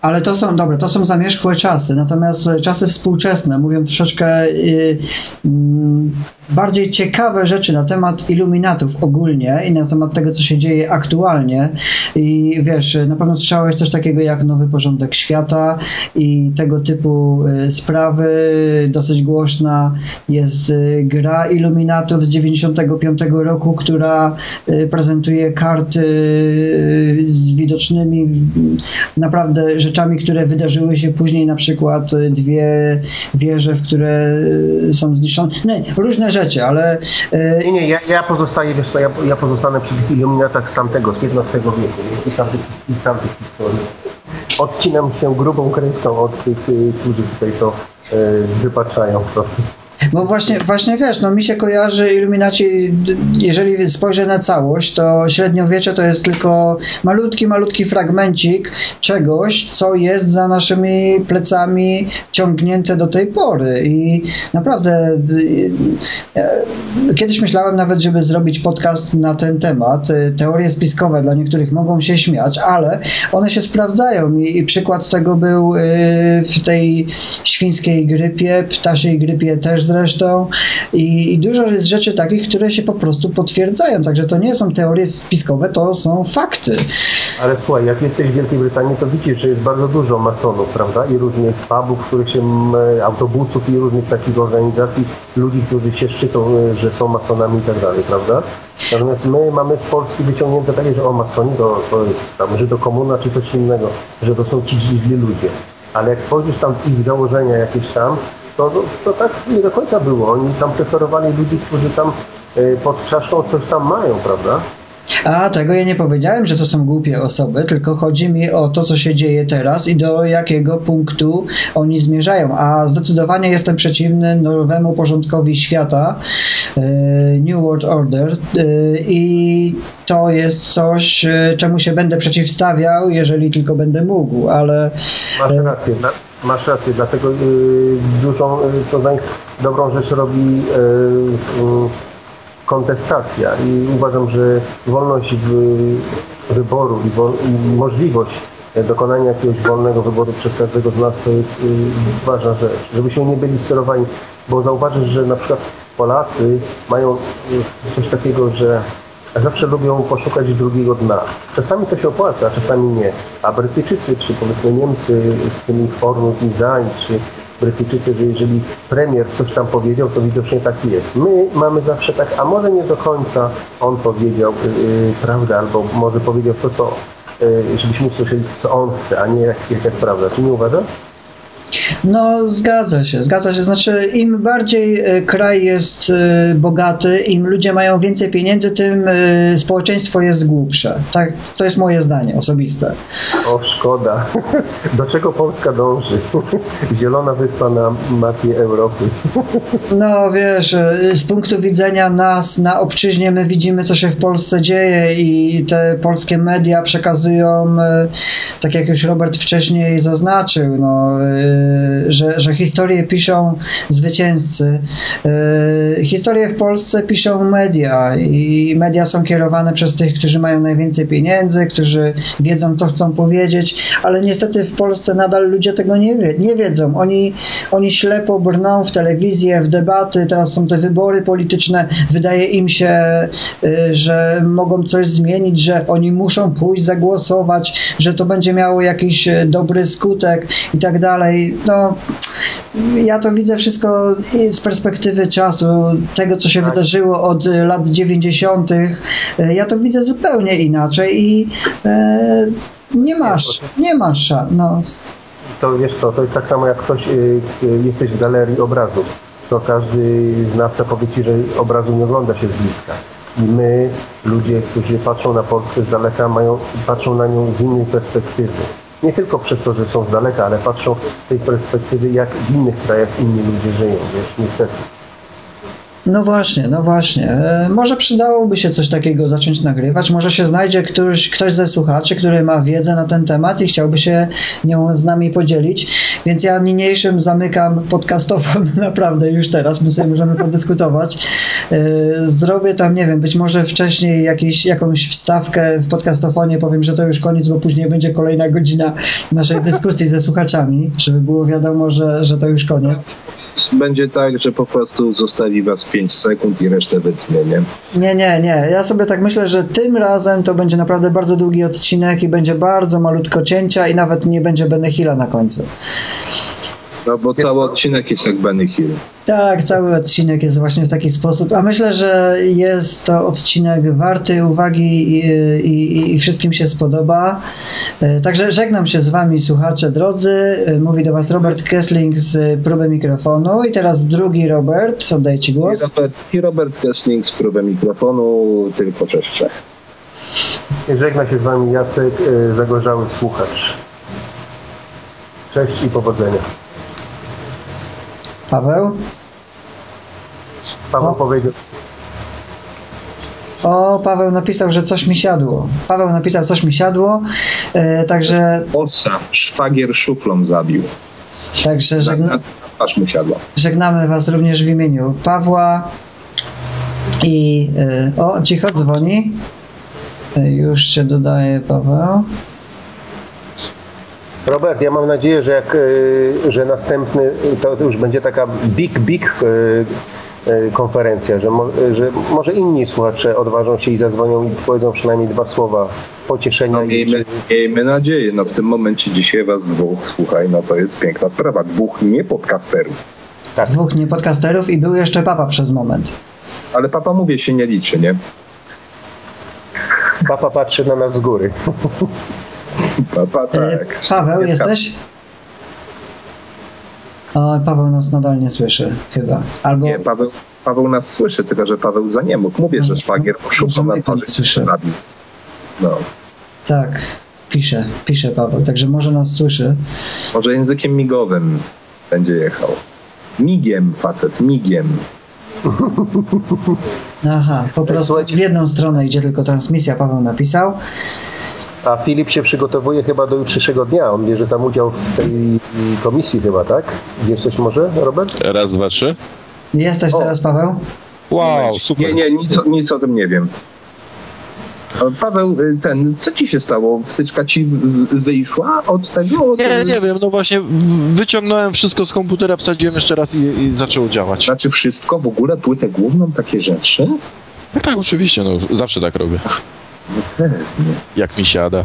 Ale to są, dobre, to są zamierzchłe czasy, natomiast e, czasy współczesne mówią troszeczkę y, mm, bardziej ciekawe rzeczy na temat iluminatów ogólnie i na temat tego, co się dzieje aktualnie. I wiesz, na pewno słyszałeś coś takiego jak nowy porządek świata i tego typu y, sprawy. Dosyć głośna jest y, gra iluminatów z 95 roku, która y, prezentuje karty y, z widocznymi naprawdę rzeczami, które wydarzyły się później, na przykład y, dwie wieże, w które y, są zniszczone. Nie, różne rzeczy, ale y, Nie, nie, ja, ja pozostaję, wiesz co, ja, ja pozostanę przy tych iluminatach z tamtego, z XV wieku, i tamtych, i tamtych historii. Odcinam się grubą kreską od tych, którzy tutaj to wypaczają. Bo właśnie, właśnie wiesz, no mi się kojarzy Illuminaci, jeżeli spojrzę na całość, to średniowiecze to jest tylko malutki, malutki fragmencik czegoś, co jest za naszymi plecami ciągnięte do tej pory i naprawdę y, kiedyś myślałem nawet, żeby zrobić podcast na ten temat. Teorie spiskowe dla niektórych mogą się śmiać, ale one się sprawdzają i, i przykład tego był y, w tej świńskiej grypie, ptasiej grypie też zresztą i, i dużo jest rzeczy takich, które się po prostu potwierdzają, także to nie są teorie spiskowe, to są fakty. Ale słuchaj, jak jesteś w Wielkiej Brytanii, to widzisz, że jest bardzo dużo masonów, prawda? I różnych pubów, których się, autobusów i różnych takich organizacji, ludzi, którzy się szczytą, e, że są masonami i tak dalej, prawda? Natomiast my mamy z Polski wyciągnięte takie, że o masoni to, to jest tam Żydokomuna czy coś innego, że to są ci źli ludzie. Ale jak spojrzysz tam ich założenia jakieś tam, to, to, tak nie do końca było. Oni tam preferowali ludzi, którzy tam e, pod czaszką coś tam mają, prawda? A tego ja nie powiedziałem, że to są głupie osoby, tylko chodzi mi o to, co się dzieje teraz i do jakiego punktu oni zmierzają. A zdecydowanie jestem przeciwny nowemu porządkowi świata, e, New World Order, e, i to jest coś, czemu się będę przeciwstawiał, jeżeli tylko będę mógł, ale Masz rację, masz rację, dlatego y, dużą, y, to naj, dobrą rzecz robi y, y, kontestacja. I uważam, że wolność wy, wyboru i, możliwość dokonania jakiegoś wolnego wyboru przez każdego z nas to jest y, ważna rzecz, żebyśmy nie byli sterowani, bo zauważysz, że na przykład Polacy mają y, coś takiego, że zawsze lubią poszukać drugiego dna. Czasami to się opłaca, czasami nie. A Brytyjczycy, czy powiedzmy Niemcy z tymi formą design, czy Brytyjczycy, że jeżeli premier coś tam powiedział, to widocznie tak jest. My mamy zawsze tak, a może nie do końca on powiedział yy, prawdę, albo może powiedział to, co, yy, żebyśmy słyszeli, co on chce, a nie jak, jaka jest prawda. Czy nie uważasz? No, zgadza się, zgadza się. Znaczy, im bardziej e, kraj jest e, bogaty, im ludzie mają więcej pieniędzy, tym e, społeczeństwo jest głupsze. Tak, to jest moje zdanie osobiste. O, szkoda. Do czego Polska dąży? Zielona wyspa na mapie Europy. No, wiesz, z punktu widzenia nas na obczyźnie, my widzimy, co się w Polsce dzieje i te polskie media przekazują, tak jak już Robert wcześniej zaznaczył, no, że, że historię piszą zwycięzcy. Historię w Polsce piszą media i media są kierowane przez tych, którzy mają najwięcej pieniędzy, którzy wiedzą, co chcą powiedzieć, ale niestety w Polsce nadal ludzie tego nie, wie, nie wiedzą. Oni, oni ślepo brną w telewizję, w debaty, teraz są te wybory polityczne, wydaje im się, że mogą coś zmienić, że oni muszą pójść zagłosować, że to będzie miało jakiś dobry skutek i tak dalej. No, ja to widzę wszystko z perspektywy czasu, tego co się tak. wydarzyło od lat 90. Ja to widzę zupełnie inaczej i e, nie masz, nie masz szans. No. To wiesz co, to jest tak samo jak ktoś, y, y, jesteś w galerii obrazów, to każdy znawca powie Ci, że obrazu nie ogląda się z bliska. I my, ludzie, którzy patrzą na Polskę z daleka, mają, patrzą na nią z innej perspektywy nie tylko przez to, że są z daleka, ale patrzą z tej perspektywy, jak w innych krajach inni ludzie żyją, wiesz, niestety. No właśnie, no właśnie. E, może przydałoby się coś takiego zacząć nagrywać. Może się znajdzie ktoś, ktoś ze słuchaczy, który ma wiedzę na ten temat i chciałby się nią z nami podzielić. Więc ja niniejszym zamykam podcastową naprawdę już teraz. My sobie możemy podyskutować. E, zrobię tam, nie wiem, być może wcześniej jakiś, jakąś wstawkę w podcastofonie. Powiem, że to już koniec, bo później będzie kolejna godzina naszej dyskusji ze słuchaczami, żeby było wiadomo, że, że to już koniec będzie tak, że po prostu zostawi was 5 sekund i resztę wytnie, nie? Nie, nie, nie. Ja sobie tak myślę, że tym razem to będzie naprawdę bardzo długi odcinek i będzie bardzo malutko cięcia i nawet nie będzie Benny Hilla na końcu. No bo cały odcinek jest jak Benny Hill. Tak, cały odcinek jest właśnie w taki sposób, a myślę, że jest to odcinek warty uwagi i, i, i wszystkim się spodoba. E, także żegnam się z Wami, słuchacze drodzy. E, mówi do Was Robert Kessling z próby mikrofonu i teraz drugi Robert, oddajcie Ci głos. I Robert, i Robert Kessling z próby mikrofonu, tylko przez trzech. Żegna się z Wami Jacek, e, zagorzały słuchacz. Cześć i powodzenia. Paweł? Paweł o. powiedział. O, Paweł napisał, że coś mi siadło. Paweł napisał, coś mi siadło, e, także... Osa, szwagier szuflą zabił. Także żegna... Aż mu siadło. żegnamy Was również w imieniu Pawła i... E, o, cicho, dzwoni. E, już się dodaje Paweł. Robert, ja mam nadzieję, że, jak, e, że następny to już będzie taka big, big e, e, konferencja, że, mo, że może inni słuchacze odważą się i zadzwonią i powiedzą przynajmniej dwa słowa pocieszenia. No, miejmy, miejmy nadzieję, no w tym momencie dzisiaj was dwóch, słuchaj, no to jest piękna sprawa, dwóch niepodcasterów. Tak. Dwóch niepodcasterów i był jeszcze papa przez moment. Ale papa mówię się nie liczy, nie? Papa patrzy na nas z góry. Papa, e, tak. Paweł, jesteś? O, Paweł nas nadal nie słyszy, chyba. Albo... Nie, Paweł, Paweł nas słyszy, tylko że Paweł za nie mógł. Mówię, że no, szwagier oszukał na twarzy słyszy. zabił. No. Tak, pisze, pisze Paweł, także może nas słyszy. Może językiem migowym będzie jechał. Migiem, facet, migiem. Aha, po prostu w jedną stronę idzie tylko transmisja, Paweł napisał. A Filip się przygotowuje chyba do jutrzejszego dnia. On bierze tam udział w tej komisji chyba, tak? Wiesz coś może, Robert? Raz, dwa, trzy. Jesteś o. teraz, Paweł? Wow, super. Nie, nie, nic, nic o tym nie wiem. Paweł, y, ten, co ci się stało? Wtyczka ci wyszła od tego? Nie, nie wiem, no właśnie wyciągnąłem wszystko z komputera, wsadziłem jeszcze raz i, i zaczęło działać. Znaczy wszystko, w ogóle płytę główną, takie rzeczy? No tak, oczywiście, no zawsze tak robię. Jak mi siada.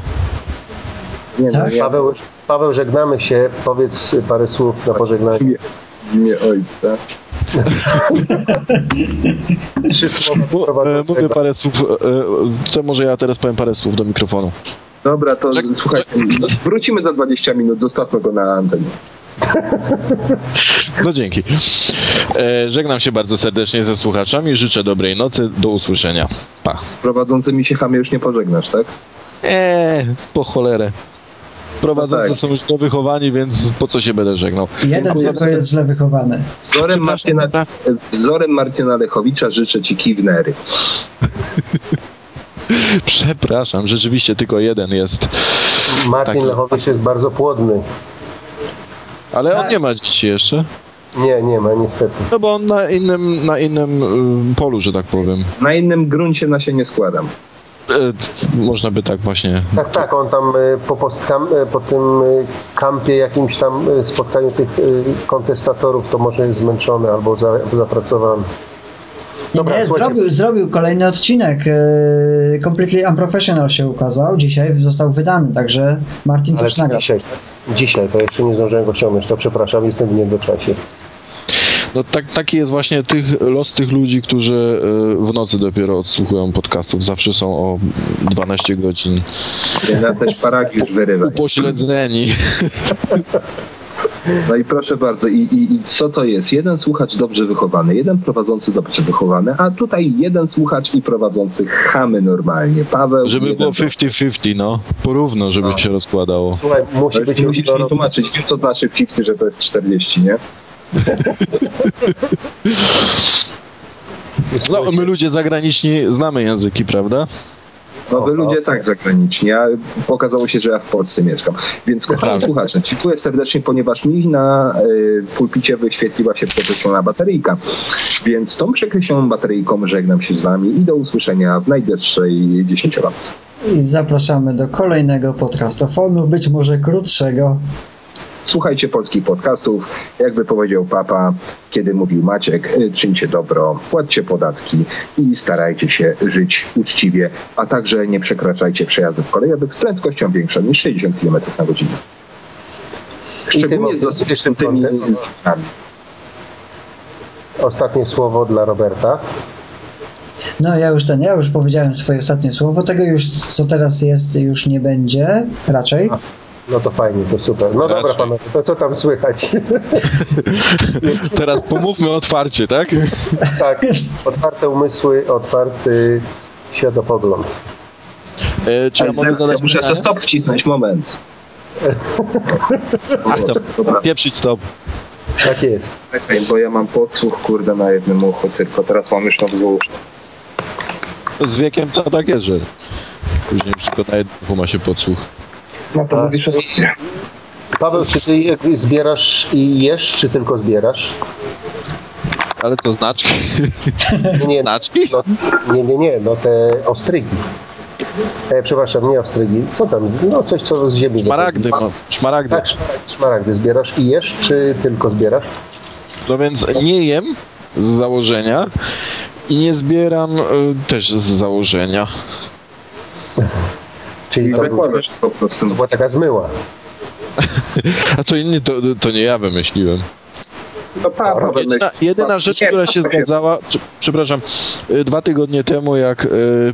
Nie, no, tak? Paweł, Paweł, żegnamy się. Powiedz parę słów na pożegnanie. Nie ojca. E, mówię parę słów. E, to może ja teraz powiem parę słów do mikrofonu. Dobra, to Żeg słuchaj, wrócimy za 20 minut, zostawmy go na antenie. No dzięki. E, żegnam się bardzo serdecznie ze słuchaczami. Życzę dobrej nocy. Do usłyszenia. Pa. Prowadzącymi się chamie już nie pożegnasz, tak? Eee, po cholerę. Prowadzący No tak. są już źle wychowani, więc po co się będę żegnał? Jeden tylko jest źle wychowany. Wzorem Marcina, wzorem Lechowicza życzę ci kiwnery. Przepraszam, rzeczywiście tylko jeden jest. Martin Taki. Lechowicz jest bardzo płodny. Ale on Tak. nie ma dzieci jeszcze. Nie, nie ma, niestety. No bo on na innym, na innym y, polu, że tak powiem. Na innym gruncie na się nie składam. E, można by tak właśnie. Tak, tak, on tam y, po, postkam, y, po tym y, kampie, jakimś tam y, spotkaniu tych y, kontestatorów, to może jest zmęczony albo za, zapracowany. Dobra, nie, słuchajcie. zrobił, zrobił kolejny odcinek. e, Completely Unprofessional się ukazał. Dzisiaj został wydany, także Martin coś nagrał. dzisiaj, dzisiaj, to jeszcze nie zdążyłem go ściągnąć, to przepraszam, jestem w niedoczasie. No tak, taki jest właśnie tych, los tych ludzi, którzy y, w nocy dopiero odsłuchują podcastów. Zawsze są o 12 godzin Ja też już upośledzeni. No i proszę bardzo, i, i, i co to jest? Jeden słuchacz dobrze wychowany, jeden prowadzący dobrze wychowany, a tutaj jeden słuchacz i prowadzący chamy normalnie. Paweł. Żeby było 50-50, no. Porówno, żeby No. się rozkładało. Słuchaj, musi być nie musisz mi tłumaczyć, wiem co znaczy 50, że to jest 40, nie? No, my ludzie zagraniczni znamy języki, prawda? No wy ludzie tak zagraniczni, a okazało się, że ja w Polsce mieszkam. Więc kochani słuchacze, dziękuję serdecznie, ponieważ mi na y, pulpicie wyświetliła się przekreślona bateryjka. Więc tą przekreśloną bateryjką żegnam się z wami i do usłyszenia w najbliższej dziesięciolapce. I zapraszamy do kolejnego podcastofonu, być może krótszego. Słuchajcie polskich podcastów. Jakby powiedział papa, kiedy mówił Maciek, y, czyńcie dobro, płaccie podatki i starajcie się żyć uczciwie, a także nie przekraczajcie przejazdów kolejowych z prędkością większą niż 60 km na godzinę. Szczególnie z zasuniętymi znakami. Ostatnie słowo dla Roberta. No ja już ten, ja już powiedziałem swoje ostatnie słowo. Tego już, co teraz jest, już nie będzie. Raczej. No to fajnie, to super. No dobra Raczej. panowie, to co tam słychać? Teraz pomówmy otwarcie, tak? tak, otwarte umysły, otwarty światopogląd. E, czy ja mogę zadać Muszę sobie stop wcisnąć, moment. Ach, to Dobra, pieprzyć stop. Tak jest. czekaj, bo ja mam podsłuch, kurde, na jednym uchu, tylko teraz mam już na dwóch. Z wiekiem to tak jest, że później już tylko na jednym ma się podsłuch. No to A, mówisz o sobie. Paweł, czy ty zbierasz i jesz, czy tylko zbierasz? Ale co, znaczki? Nie, nie, Znaczki? no, nie, nie, nie, no te ostrygi. E, przepraszam, nie ostrygi. Co tam? No coś, co z ziemi. Szmaragdy, no, szmaragdy. Tak, szmaragdy, szmaragdy zbierasz i jesz, czy tylko zbierasz? No więc nie jem z założenia i nie zbieram e, też z założenia. Czyli to, Ale był- kładasz po prostu. to była taka zmyła. A to, nie, to, to nie ja wymyśliłem. To Paweł Jedyna, jedyna rzecz, Nie, która się zgadzała, prze- przepraszam, y, dwa tygodnie temu, jak y,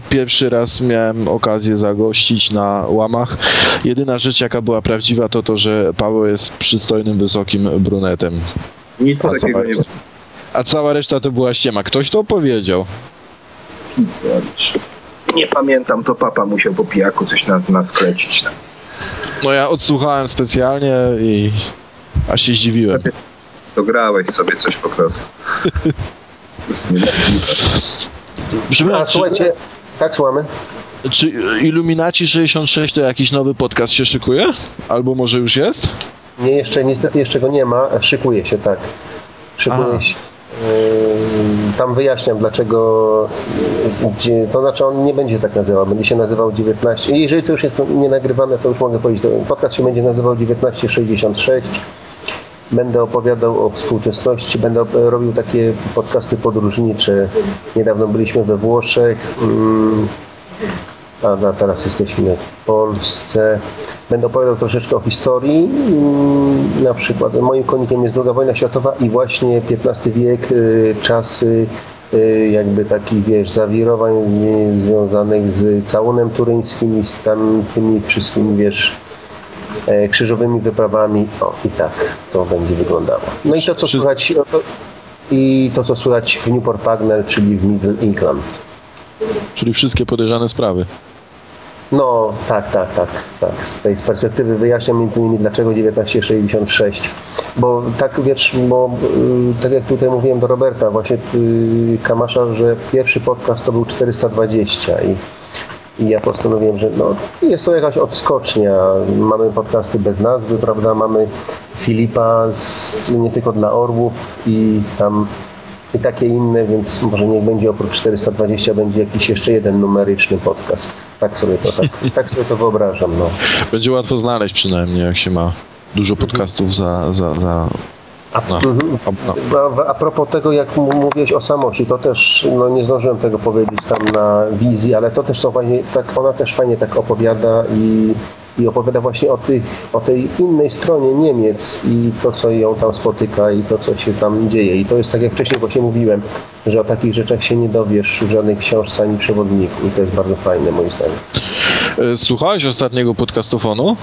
pierwszy raz miałem okazję zagościć na łamach, jedyna rzecz, jaka była prawdziwa, to to, że Paweł jest przystojnym, wysokim brunetem. Nic A takiego nie bardzo? A cała reszta to była ściema. Ktoś to powiedział. Nie pamiętam, to papa musiał po pijaku coś nas, nas klecić. Tam. No ja odsłuchałem specjalnie i aż się zdziwiłem. Dograłeś sobie coś po prostu. To jest niemożliwe. A słuchajcie, tak słuchamy? czy Illuminaci 66 to jakiś nowy podcast się szykuje? Albo może już jest? Nie, jeszcze, niestety jeszcze go nie ma. Szykuje się, tak. Szykuje Aha. się. Ym, Tam wyjaśniam, dlaczego, to znaczy on nie będzie tak nazywał, będzie się nazywał 19. I Jeżeli to już jest nie nagrywane, to już mogę powiedzieć, podcast się będzie nazywał 1966. Będę opowiadał o współczesności, będę robił takie podcasty podróżnicze. Niedawno byliśmy we Włoszech. Ym, a, a teraz jesteśmy w Polsce. Będę opowiadał troszeczkę o historii. Mm, Na przykład moim konikiem jest II wojna światowa i właśnie XV wiek, y, czasy y, jakby takich, wiesz, zawirowań związanych z całunem turyńskim i z tam tymi wszystkimi, wiesz, e, krzyżowymi wyprawami. O, i tak to będzie wyglądało. No i to, co Wszystko- słychać, to, i to, co słychać w Newport Pagnell, czyli w Middle England. Czyli wszystkie podejrzane sprawy. No, tak, tak, tak, tak. Z tej perspektywy wyjaśniam między innymi dlaczego 1966. Bo tak wiesz, bo y, tak jak tutaj mówiłem do Roberta, właśnie y, Kamasza, że pierwszy podcast to był 420 i, i ja postanowiłem, że no, jest to jakaś odskocznia. Mamy podcasty bez nazwy, prawda? Mamy Filipa z, nie tylko dla orłów i tam i takie inne, więc może niech będzie oprócz 420 będzie jakiś jeszcze jeden numeryczny podcast. Tak sobie to, tak, tak sobie to wyobrażam. No. Będzie łatwo znaleźć przynajmniej, jak się ma dużo podcastów za... za, za A, no. mhm. A, no. a, a propos tego, jak mówiłeś o samości, to też, no nie zdążyłem tego powiedzieć tam na wizji, ale to też są fajnie, tak, ona też fajnie tak opowiada i, i opowiada właśnie o, tych, o tej innej stronie Niemiec i to, co ją tam spotyka i to, co się tam dzieje. I to jest tak, jak wcześniej właśnie mówiłem, że o takich rzeczach się nie dowiesz w żadnej książce ani przewodniku i to jest bardzo fajne moim zdaniem. E, Słuchałeś ostatniego podcastofonu?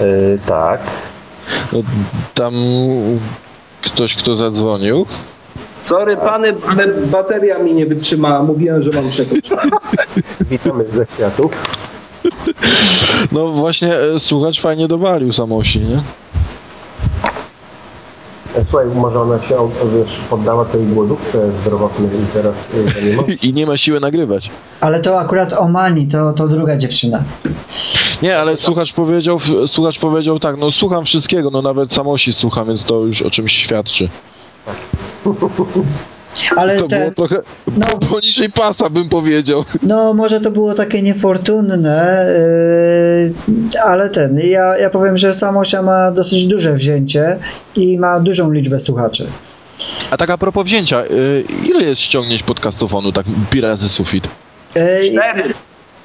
Yy, tak. No, Tam ktoś, kto zadzwonił. Sorry pany, ale bateria mi nie wytrzymała. Mówiłem, że mam przekroczyć. Witamy ze światu. No właśnie e, słuchacz fajnie dowalił samosi, nie? E, Słuchaj, może ona się wiesz, poddała tej głodówce zdrowotnej i teraz to nie ma. I nie ma siły nagrywać. Ale to akurat o Mani, to, to druga dziewczyna. Nie, ale słuchacz powiedział, słuchacz powiedział tak, no słucham wszystkiego, no nawet samosi słucham, więc to już o czymś świadczy. Ale To było trochę no. poniżej pasa, bym powiedział. no może to było takie niefortunne, yy, ale ten, ja, ja powiem, że Samosia ma dosyć duże wzięcie i ma dużą liczbę słuchaczy. A tak a propos wzięcia, y, ile jest ściągnięć podcastofonu, tak pi razy sufit? Yy, Cztery.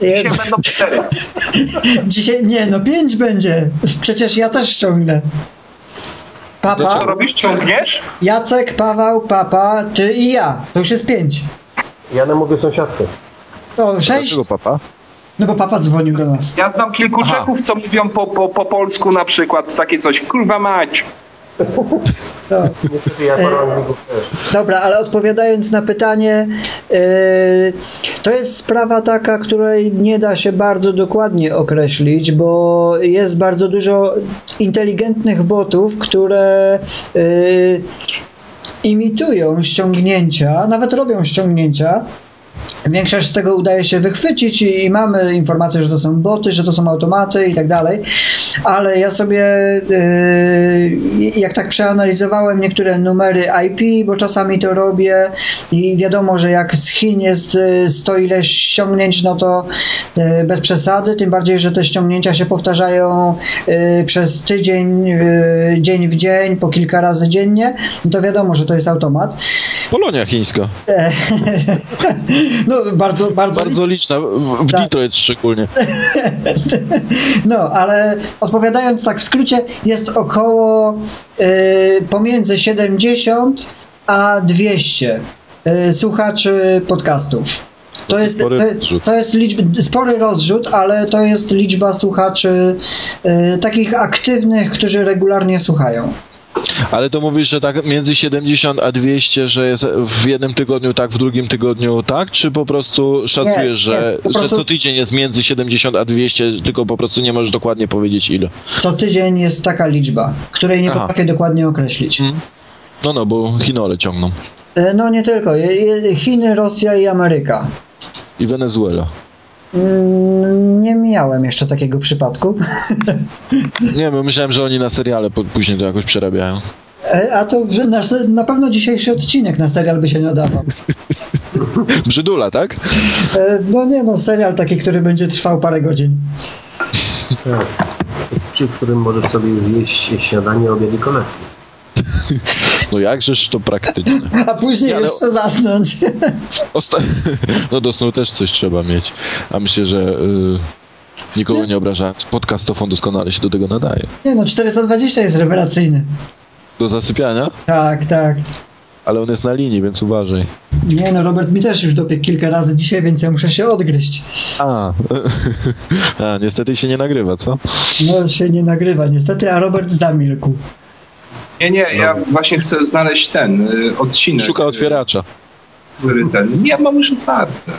jest- Dzisiaj będą cztery. Dzisiaj, nie no, pięć będzie. Przecież ja też ściągnę. Papa, Co robisz? Ciągniesz? Jacek, Paweł, papa, ty i ja. To już jest pięć. Ja namówię sąsiadkę. O, sześć. Dlaczego papa? No bo papa dzwonił do nas. Ja znam kilku Aha. Czechów, co mówią po, po, po polsku na przykład takie coś. Kurwa mać. No. Dobra, ale odpowiadając na pytanie, yy, to jest sprawa taka, której nie da się bardzo dokładnie określić, bo jest bardzo dużo inteligentnych botów, które yy, imitują ściągnięcia, nawet robią ściągnięcia. Większość z tego udaje się wychwycić i, i mamy informację, że to są boty, że to są automaty i tak dalej, ale ja sobie yy, jak tak przeanalizowałem niektóre numery IP, bo czasami to robię i wiadomo, że jak z Chin jest yy, 100 ileś ściągnięć, no to yy, bez przesady, tym bardziej, że te ściągnięcia się powtarzają przez tydzień, dzień w dzień, po kilka razy dziennie, no to wiadomo, że to jest automat. Polonia chińska. E, No, bardzo, bardzo, Bardzo liczna, w- w Tak. Detroit szczególnie. No, ale odpowiadając tak w skrócie, jest około y, pomiędzy 70 a 200 y, słuchaczy podcastów. To jest, spory to, jest liczb, spory rozrzut, ale to jest liczba słuchaczy y, takich aktywnych, którzy regularnie słuchają. Ale to mówisz, że tak między 70 a 200, że jest w jednym tygodniu tak, w drugim tygodniu tak? Czy po prostu szacujesz, Nie, nie, że, po prostu- że co tydzień jest między 70 a 200, tylko po prostu nie możesz dokładnie powiedzieć ile? Co tydzień jest taka liczba, której nie Aha. potrafię dokładnie określić. Mm. No, no, bo Chinole ciągną. Y, No nie tylko. Chiny, Rosja i Ameryka. I Wenezuela. Mm, Nie miałem jeszcze takiego przypadku. Nie wiem, myślałem, że oni na seriale później to jakoś przerabiają. E, A to że na, na pewno dzisiejszy odcinek na serial by się nadawał. Brzydula, tak? E, No nie no, serial taki, który będzie trwał parę godzin. Tak. Przy którym możesz sobie zjeść śniadanie, obiad i kolację. No jakżeż to praktyczne. A później Nie, ale- jeszcze zasnąć. Osta- no do snu też coś trzeba mieć. A myślę, że y, nikogo nie obrażając, podcastofon doskonale się do tego nadaje. Nie no, 420 jest rewelacyjny. Do zasypiania? Tak, tak. Ale on jest na linii, więc uważaj. Nie no, Robert mi też już dopiekł kilka razy dzisiaj, więc ja muszę się odgryźć. A, a niestety się nie nagrywa, co? No się nie nagrywa niestety, a Robert zamilkł. Nie, nie, ja właśnie chcę znaleźć ten y, odcinek. Szuka otwieracza. Który ten. Nie, mam już otwarte.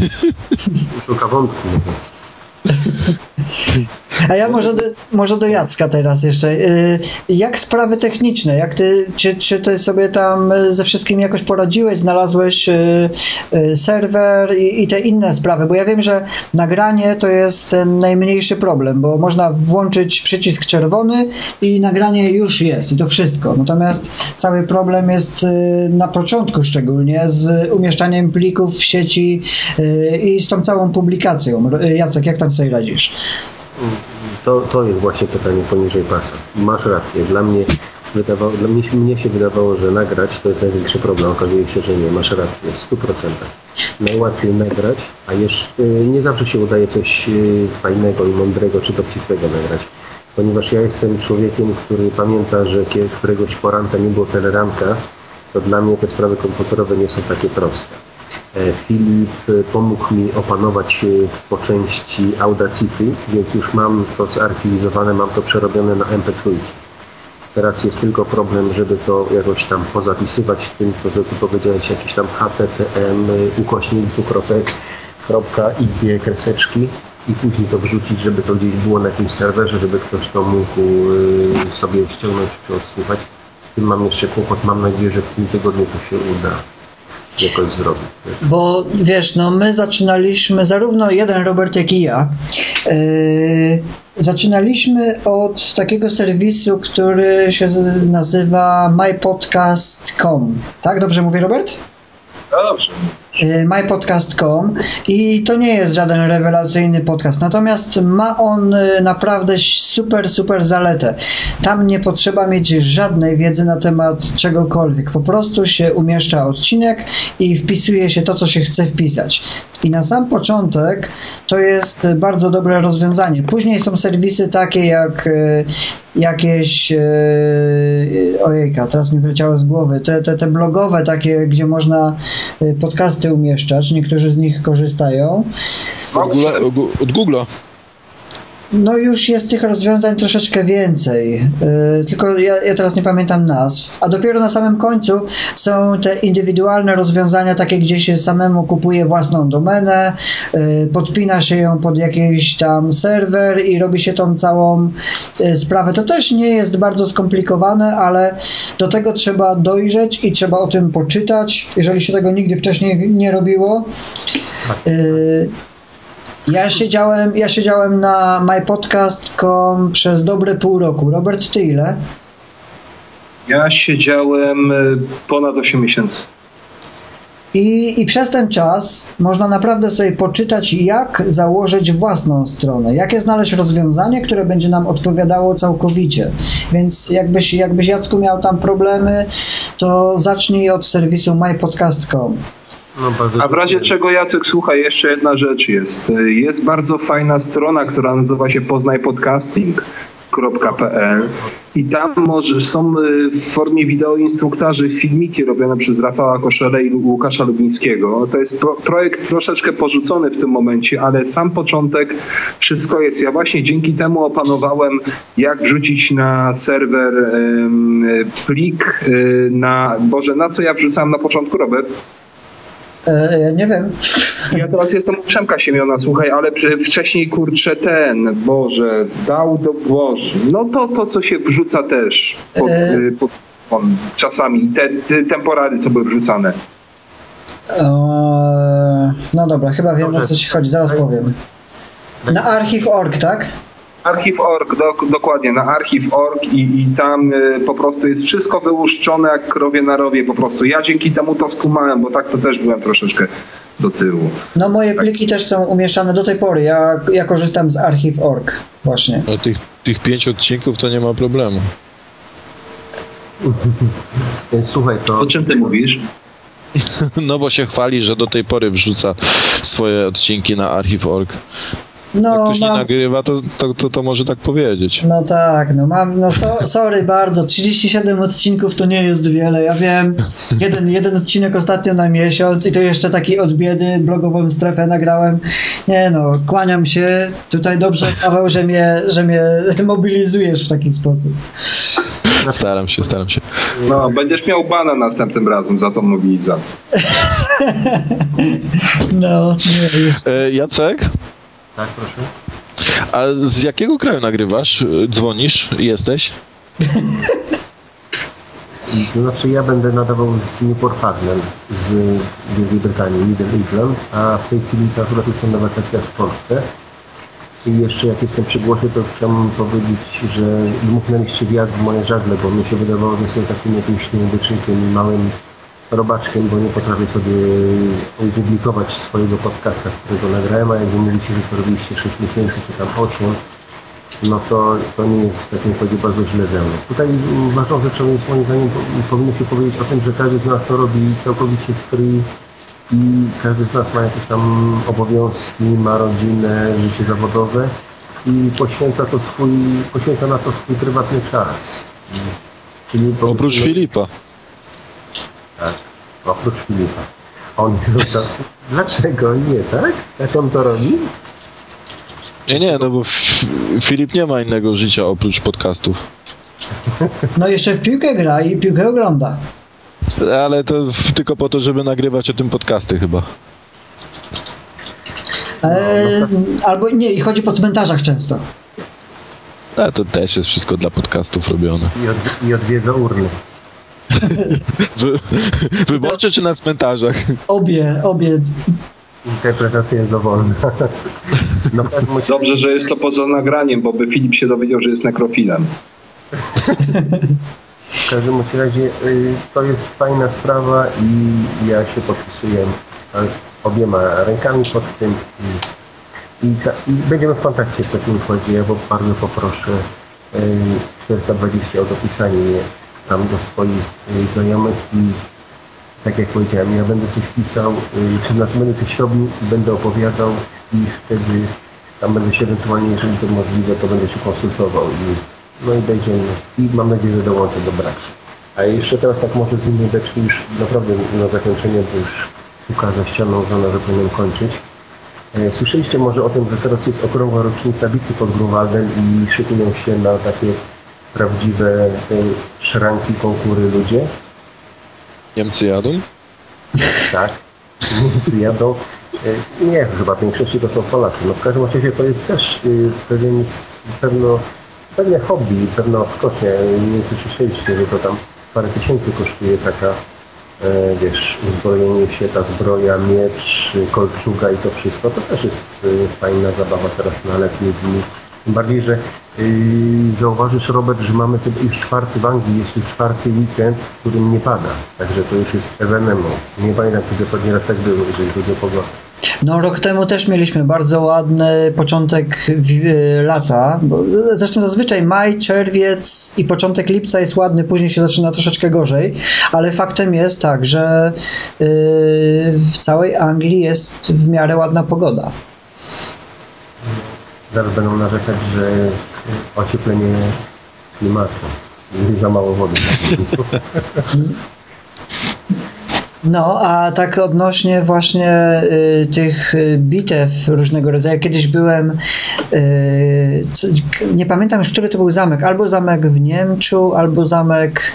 Szuka wątku. A ja może do, może do Jacka teraz jeszcze. Y, Jak sprawy techniczne? Jak ty, czy, czy ty sobie tam ze wszystkim jakoś poradziłeś? Znalazłeś y, y, serwer i, i te inne sprawy? Bo ja wiem, że nagranie to jest najmniejszy problem, bo można włączyć przycisk czerwony i nagranie już jest i to wszystko. Natomiast cały problem jest na początku szczególnie z umieszczaniem plików w sieci i z tą całą publikacją. Jacek, jak tam sobie radzisz? To, to jest właśnie pytanie poniżej pasa. Masz rację. Dla mnie, wydawało, dla mnie, mnie się wydawało, że nagrać to jest największy problem. Okazuje się, że nie. Masz rację. W 100%. Najłatwiej nagrać, a jeszcze nie zawsze się udaje coś y, fajnego i mądrego czy dowcipnego nagrać. Ponieważ ja jestem człowiekiem, który pamięta, że kiedy któregoś poranka nie było teleranka, to dla mnie te sprawy komputerowe nie są takie proste. E, Filip e, pomógł mi opanować e, po części Audacity, więc już mam to zarchiwizowane, mam to przerobione na MP3. Teraz jest tylko problem, żeby to jakoś tam pozapisywać w tym, co ty powiedziałeś, jakiś tam httm, ukośnik, dwukropek, kropka, ig, kreseczki i później to wrzucić, żeby to gdzieś było na jakimś serwerze, żeby ktoś to mógł sobie ściągnąć czy odsłuchać. Z tym mam jeszcze kłopot. Mam nadzieję, że w tym tygodniu to się uda jakoś zrobić. wiesz. Bo wiesz, no my zaczynaliśmy, zarówno jeden Robert, jak i ja, yy, zaczynaliśmy od takiego serwisu, który się nazywa mypodcast.com. Tak, dobrze mówię, Robert? Dobrze. Y, mypodcast.com i to nie jest żaden rewelacyjny podcast, natomiast ma on y, naprawdę super, super zaletę. Tam nie potrzeba mieć żadnej wiedzy na temat czegokolwiek. Po prostu się umieszcza odcinek i wpisuje się to, co się chce wpisać. I na sam początek to jest bardzo dobre rozwiązanie. Później są serwisy takie jak y, jakieś ojejka, teraz mi wyleciało z głowy, te, te, te blogowe takie, gdzie można podcasty umieszczać, niektórzy z nich korzystają. Od Google'a- Od Google'a. No już jest tych rozwiązań troszeczkę więcej, yy, tylko ja, ja teraz nie pamiętam nazw. A dopiero na samym końcu są te indywidualne rozwiązania, takie gdzie się samemu kupuje własną domenę, yy, podpina się ją pod jakiś tam serwer i robi się tą całą yy, sprawę. To też nie jest bardzo skomplikowane, ale do tego trzeba dojrzeć i trzeba o tym poczytać, jeżeli się tego nigdy wcześniej nie robiło. Ja siedziałem, ja siedziałem na mypodcast.com przez dobre pół roku. Robert, ty ile? Ja siedziałem y, ponad 8 miesięcy. I, I przez ten czas można naprawdę sobie poczytać, jak założyć własną stronę, jakie znaleźć rozwiązanie, które będzie nam odpowiadało całkowicie. Więc jakbyś, jakbyś Jacku miał tam problemy, to zacznij od serwisu mypodcast.com. No, A w razie czego Jacek, słuchaj, jeszcze jedna rzecz jest. Jest bardzo fajna strona, która nazywa się poznajpodcasting.pl i tam może, są y, w formie wideo instruktarzy filmiki robione przez Rafała Koszele i Łukasza Lubińskiego. To jest pro, projekt troszeczkę porzucony w tym momencie, ale sam początek wszystko jest. Ja właśnie dzięki temu opanowałem, jak wrzucić na serwer ym, plik y, na... Boże, na co ja wrzucałem na początku, Robert? E, ja nie wiem. Ja teraz jestem u Przemka Siemiona, słuchaj, ale wcześniej kurczę ten, Boże, dał do Boże. No to to, co się wrzuca też pod, E. y, pod on, czasami, te, te temporary, co były wrzucane. E, no dobra, chyba wiem o co ci chodzi, zaraz powiem. Na archiv.org, tak? Archiv.org, dok, dokładnie, na archiv.org i, i tam y, po prostu jest wszystko wyłuszczone jak krowie na rowie po prostu. Ja dzięki temu to skumałem, bo tak to też byłem troszeczkę do tyłu. No moje pliki też są umieszczane do tej pory. Ja, ja korzystam z archiv.org właśnie. No, tych, tych pięć odcinków to nie ma problemu. Słuchaj, to O czym ty mówisz? No bo się chwali, że do tej pory wrzuca swoje odcinki na archiv.org. No, Jak ktoś mam... nie nagrywa, to, to, to, to może tak powiedzieć. No tak, no mam, no so, sorry bardzo, 37 odcinków to nie jest wiele, ja wiem, jeden, jeden odcinek ostatnio na miesiąc i to jeszcze taki od biedy, blogową strefę nagrałem, nie no, kłaniam się, tutaj dobrze Paweł, że mnie, że mnie mobilizujesz w taki sposób. Staram się, staram się. No, będziesz miał bana następnym razem za tą mobilizację. No, nie, już. E, Jacek, Tak, proszę. a z jakiego kraju nagrywasz? Dzwonisz? Jesteś? To znaczy ja będę nadawał z Newport Pagnell z Wielkiej Brytanii, Middle England, a w tej chwili to akurat jestem na wakacjach w Polsce. I jeszcze jak jestem przy głosie, to chciałbym powiedzieć, że dmuchnęliście wiatr w moje żagle, bo mi się wydawało, że jestem takim jakimś nieobyczajnym małym robaczkiem, bo nie potrafię sobie opublikować swojego podcasta, którego nagrałem, a jak wy mówicie, że to robiliście 6 miesięcy czy tam 8, no to, to nie jest, tak jak powiedział, bardzo źle ze mną. Tutaj ważną rzeczą jest moim zdaniem, po- powinno się powiedzieć o tym, że każdy z nas to robi całkowicie free i każdy z nas ma jakieś tam obowiązki, ma rodzinę, życie zawodowe i poświęca to swój, poświęca na to swój prywatny czas. Czyli Oprócz powiedzmy- Filipa. Tak, oprócz Filipa. On został... Dlaczego nie, tak? Jak on to robi? Nie, nie, no bo Filip nie ma innego życia oprócz podcastów. No jeszcze w piłkę gra i piłkę ogląda. Ale to tylko po to, żeby nagrywać o tym podcasty chyba. E, albo nie, i chodzi po cmentarzach często. A to też jest wszystko dla podcastów robione. I, od, i odwiedza urny. Wy, wyborcze czy na cmentarzach? Obie, obie. Interpretacja jest dowolna. No Dobrze, że jest to poza nagraniem, bo by Filip się dowiedział, że jest nekrofilem. W każdym razie y, to jest fajna sprawa i ja się podpisuję obiema rękami pod tym i, i, ta, i będziemy w kontakcie w takim układzie. Ja bo bardzo poproszę y, 420 o dopisanie tam do swoich y, znajomych i tak jak powiedziałem, ja będę coś pisał, y, czy znaczy będę coś robił i będę opowiadał i wtedy tam będę się ewentualnie, jeżeli to możliwe, to będę się konsultował i no i będziemy, i mam nadzieję, że dołączę do braci. A jeszcze teraz tak może z innej beczki już naprawdę na zakończenie, bo już szuka za ścianą żona, że powinienem kończyć. E, Słyszeliście może o tym, że teraz jest okrągła rocznica bitwy pod Grunwaldem i szykują się na takie prawdziwe e, szranki, konkury ludzie? Niemcy jadą? Tak. Niemcy jadą. E, Nie, chyba w większości to są Polacy. No w każdym razie to jest też y, pewien, pewno, pewne hobby, pewna odskocznia. Nie słyszeliście, że to tam parę tysięcy kosztuje taka, e, wiesz, uzbrojenie się, ta zbroja, miecz, y, kolczuga i to wszystko. To też jest y, fajna zabawa teraz na letnie dni. Tym bardziej, że zauważysz, Robert, że mamy chyba już czwarty w Anglii, jest już czwarty weekend, w którym nie pada. Także to już jest ewenement. Nie pamiętam, kiedy ostatni raz tak było, jeżeli chodzi o pogodę. No rok temu też mieliśmy bardzo ładny początek e, lata. Bo zresztą zazwyczaj maj, czerwiec i początek lipca jest ładny, później się zaczyna troszeczkę gorzej, ale faktem jest tak, że yy, w całej Anglii jest w miarę ładna pogoda. Zaraz będą narzekać, że jest ocieplenie klimatu. I za mało wody. No, a tak odnośnie właśnie y, tych y, bitew różnego rodzaju. Kiedyś byłem, y, co, nie pamiętam już, który to był zamek. Albo zamek w Niemczu, albo zamek.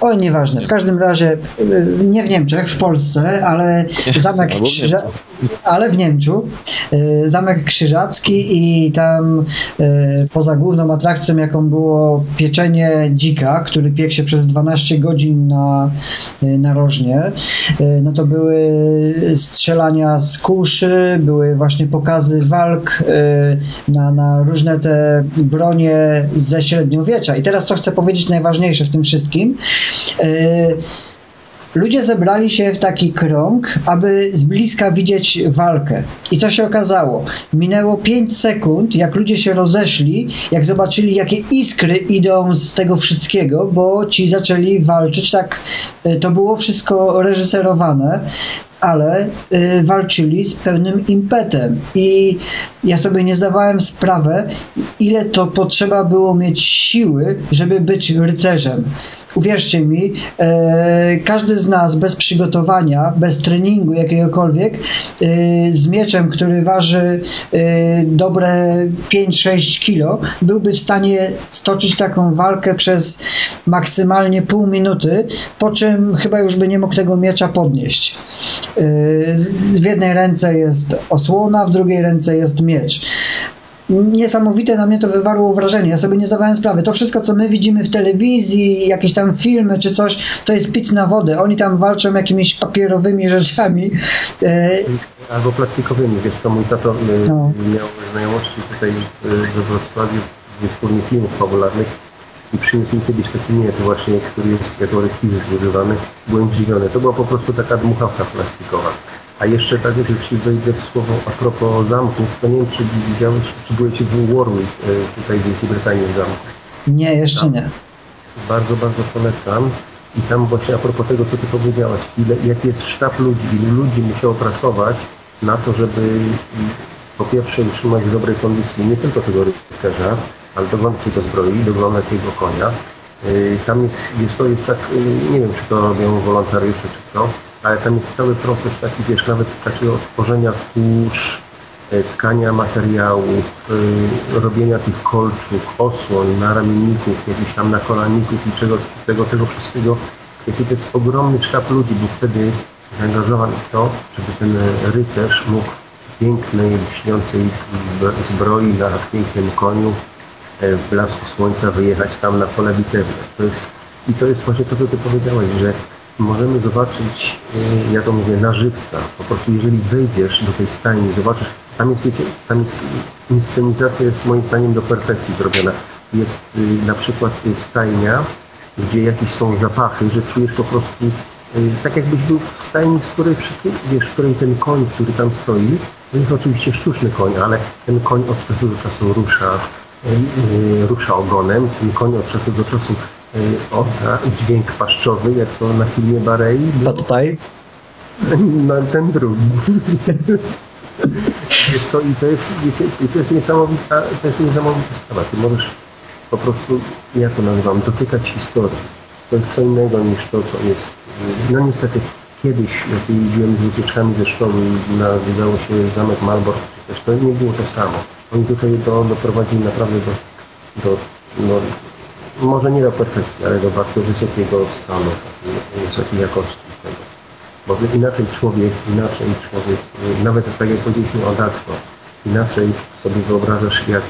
Oj, nieważne. W każdym razie y, nie w Niemczech, w Polsce, ale zamek Albo w Krzyża... Niemczech. Ale w Niemczu. Y, Zamek Krzyżacki i tam y, poza główną atrakcją, jaką było pieczenie dzika, który piekł się przez 12 godzin na, y, narożnie, no to były strzelania z kuszy, były właśnie pokazy walk na, na różne te bronie ze średniowiecza. I teraz co chcę powiedzieć najważniejsze w tym wszystkim. Ludzie zebrali się w taki krąg, aby z bliska widzieć walkę. I co się okazało? Minęło 5 sekund, jak ludzie się rozeszli, jak zobaczyli, jakie iskry idą z tego wszystkiego, bo ci zaczęli walczyć. Tak, y, to było wszystko reżyserowane. ale y, walczyli z pełnym impetem i ja sobie nie zdawałem sprawy, ile to potrzeba było mieć siły, żeby być rycerzem. Uwierzcie mi, e, każdy z nas bez przygotowania, bez treningu jakiegokolwiek, e, z mieczem, który waży e, dobre 5-6 kilo, byłby w stanie stoczyć taką walkę przez maksymalnie pół minuty, po czym chyba już by nie mógł tego miecza podnieść. E, z, w jednej ręce jest osłona, w drugiej ręce jest miecz niesamowite na mnie to wywarło wrażenie. Ja sobie nie zdawałem sprawy. To wszystko, co my widzimy w telewizji, jakieś tam filmy czy coś, to jest pic na wodę. Oni tam walczą jakimiś papierowymi rzeczami. E, Albo plastikowymi. Wiesz co, mój tato e, no. miał znajomości tutaj we Wrocławiu w wytwórni filmów fabularnych i przyniósł mi kiedyś taki miecz właśnie, który jest jako rekwizyt używany. Byłem zdziwiony. To była po prostu taka dmuchawka plastikowa. A jeszcze tak, jeśli wejdę w słowo a propos zamków, to nie wiem, czy widziałeś, czy byłeś w Warwick e, tutaj w Wielkiej Brytanii w zamku. Nie, jeszcze tam. nie. Bardzo, bardzo polecam. I tam właśnie a propos tego, co ty powiedziałaś, ile, jaki jest sztab ludzi, ilu ludzi musiało pracować na to, żeby po pierwsze utrzymać w dobrej kondycji nie tylko tego rycerza, ale doglądać jego zbroi, doglądać jego konia. E, tam jest, jest to jest tak, e, nie wiem, czy to robią wolontariusze, czy co, ale tam jest cały proces taki, wiesz, nawet takiego tworzenia kurz, e, tkania materiałów, e, robienia tych kolczuk, osłon, naramienników, jakichś tam nakolaników i czego, tego, tego wszystkiego. Jaki to jest ogromny sztab ludzi, był wtedy zaangażowany w to, żeby ten rycerz mógł w pięknej, lśniącej zbroi na pięknym koniu e, w blasku słońca wyjechać tam na pole bitewne. To jest, I to jest właśnie to, co Ty powiedziałeś, że możemy zobaczyć, y, ja to mówię, na żywca. Po prostu jeżeli wejdziesz do tej stajni, zobaczysz, tam jest, wiecie, tam jest inscenizacja jest moim zdaniem do perfekcji zrobiona. Jest y, na przykład stajnia, gdzie jakieś są zapachy, że czujesz po prostu y, tak jakbyś był w stajni, z której, wiesz, w której ten koń, który tam stoi, to jest oczywiście sztuczny koń, ale ten koń od czasu do czasu rusza, rusza ogonem, ten koń od czasu do czasu odda dźwięk paszczowy, jak to na filmie Barei. To tutaj? No ten drugi. Jest to, I to jest, i to jest niesamowita, to jest niesamowita sprawa. Ty możesz po prostu, ja to nazywam, dotykać historii. To jest co innego niż to, co jest. No niestety kiedyś, jak jeździłem z wycieczkami ze szkoły i nawiedzało się zamek Malbork czy coś, to nie było to samo. Oni tutaj to doprowadzili naprawdę do, do no, może nie do perfekcji, ale do bardzo wysokiego stanu, wysokiej jakości tego. Bo inaczej człowiek, inaczej człowiek, nawet tak jak powiedzieliśmy o Dakto, inaczej sobie wyobrażasz, jak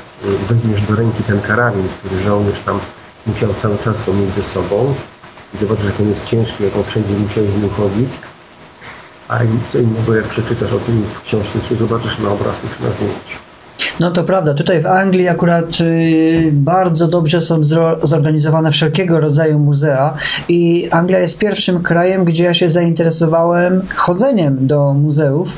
weźmiesz do ręki ten karabin, który żołnierz tam musiał cały czas go mieć ze sobą i zobaczysz, jak on jest ciężki, jak on wszędzie musiał z nim chodzić, a co innego, jak przeczytasz o tym w książce, czy zobaczysz na obrazkach na zdjęciu. No to prawda. Tutaj w Anglii akurat y, bardzo dobrze są zorganizowane wszelkiego rodzaju muzea i Anglia jest pierwszym krajem, gdzie ja się zainteresowałem chodzeniem do muzeów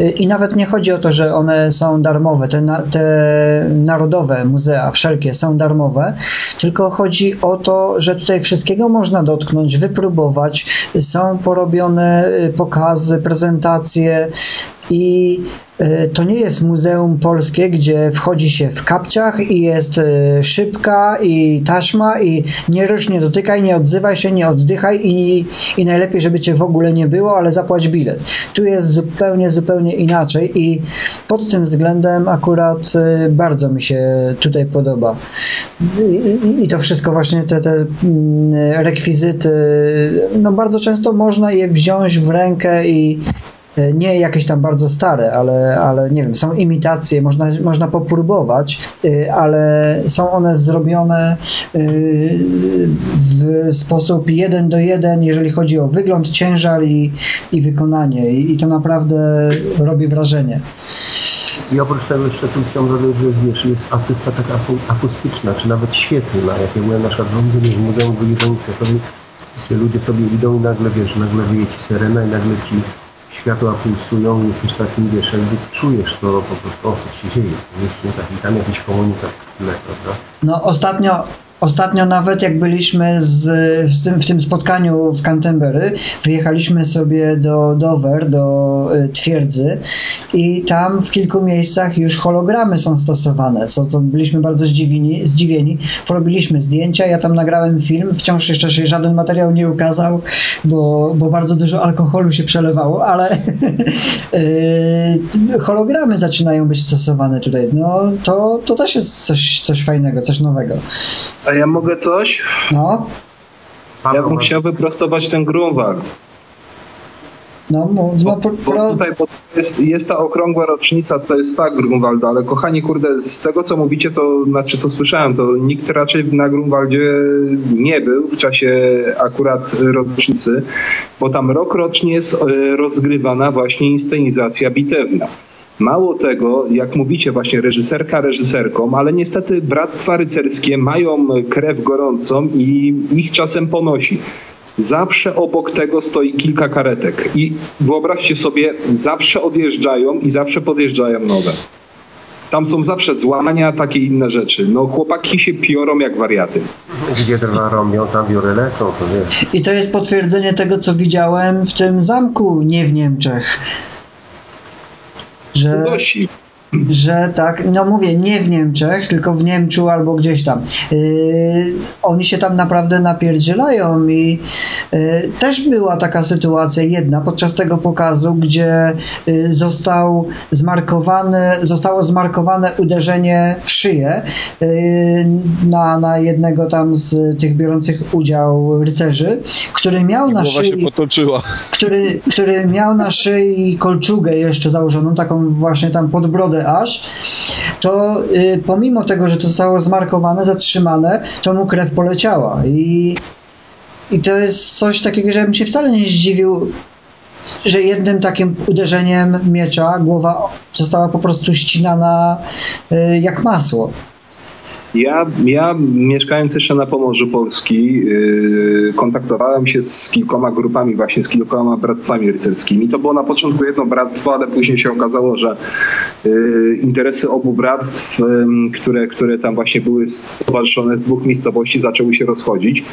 y, i nawet nie chodzi o to, że one są darmowe, te, na, te narodowe muzea, wszelkie są darmowe, tylko chodzi o to, że tutaj wszystkiego można dotknąć, wypróbować, są porobione y, pokazy, prezentacje i E, to nie jest muzeum polskie, gdzie wchodzi się w kapciach i jest e, szybka i taśma i nie rusz, nie dotykaj, nie odzywaj się, nie oddychaj i, i najlepiej, żeby cię w ogóle nie było, ale zapłać bilet. Tu jest zupełnie, zupełnie inaczej i pod tym względem akurat e, bardzo mi się tutaj podoba. I, i to wszystko właśnie te, te mm, rekwizyty, no bardzo często można je wziąć w rękę i nie jakieś tam bardzo stare, ale, ale nie wiem, są imitacje, można, można popróbować, e, ale są one zrobione e, w sposób jeden do jeden, jeżeli chodzi o wygląd, ciężar i, i wykonanie i, i to naprawdę robi wrażenie. I oprócz tego jeszcze tu chciałem dodać, że wiesz, jest asysta taka akustyczna, czy nawet świetlna, jak ja byłem na przykład w Muzeum Wyjeżdżania Światowych, gdzie ludzie sobie idą i nagle, wiesz, nagle wyje ci syrena i nagle ci światła pulsują, jesteś takim, wiesz, jakby czujesz to po prostu, o co się dzieje. Jest taki, tam jakiś komunikat w tle, prawda? No ostatnio Ostatnio nawet jak byliśmy z, z tym, w tym spotkaniu w Canterbury, wyjechaliśmy sobie do Dover, do y, twierdzy i tam w kilku miejscach już hologramy są stosowane, co, co byliśmy bardzo zdziwieni, zdziwieni. Porobiliśmy zdjęcia, ja tam nagrałem film, wciąż jeszcze się żaden materiał nie ukazał, bo, bo bardzo dużo alkoholu się przelewało, ale y, hologramy zaczynają być stosowane tutaj. No to, to też jest coś, coś fajnego, coś nowego. A ja mogę coś? No, Ja bym chciał wyprostować ten Grunwald. no, no, no Bo pro, tutaj bo jest, jest ta okrągła rocznica, to jest fakt Grunwalda, ale kochani, kurde, z tego co mówicie, to znaczy co słyszałem, to nikt raczej na Grunwaldzie nie był w czasie akurat rocznicy, bo tam rok rocznie jest e, rozgrywana właśnie inscenizacja bitewna. Mało tego, jak mówicie właśnie reżyserka reżyserką, ale niestety bractwa rycerskie mają krew gorącą i ich czasem ponosi. Zawsze obok tego stoi kilka karetek i wyobraźcie sobie, zawsze odjeżdżają i zawsze podjeżdżają nowe. Tam są zawsze złamania, takie inne rzeczy. No chłopaki się piorą jak wariaty. Gdzie drwa rąbią, tam biury lecą, to wiesz. I to jest potwierdzenie tego, co widziałem w tym zamku, nie w Niemczech. Że, Dosi. Że tak, no mówię, nie w Niemczech, tylko w Niemczu albo gdzieś tam. Yy, oni się tam naprawdę napierdzielają i yy, też była taka sytuacja jedna podczas tego pokazu, gdzie yy, został zmarkowany, zostało zmarkowane uderzenie w szyję yy, na, na jednego tam z tych biorących udział rycerzy, który miał na szyi który, który miał na szyi kolczugę jeszcze założoną, taką właśnie tam pod brodę aż, to y, pomimo tego, że to zostało zmarkowane, zatrzymane, to mu krew poleciała i, i to jest coś takiego, że ja bym się wcale nie zdziwił, że jednym takim uderzeniem miecza głowa została po prostu ścinana y, jak masło. Ja, ja mieszkając jeszcze na Pomorzu Polski, yy, kontaktowałem się z kilkoma grupami, właśnie z kilkoma bractwami rycerskimi. To było na początku jedno bractwo, ale później się okazało, że yy, interesy obu bractw, yy, które, które tam właśnie były stowarzyszone z dwóch miejscowości, zaczęły się rozchodzić.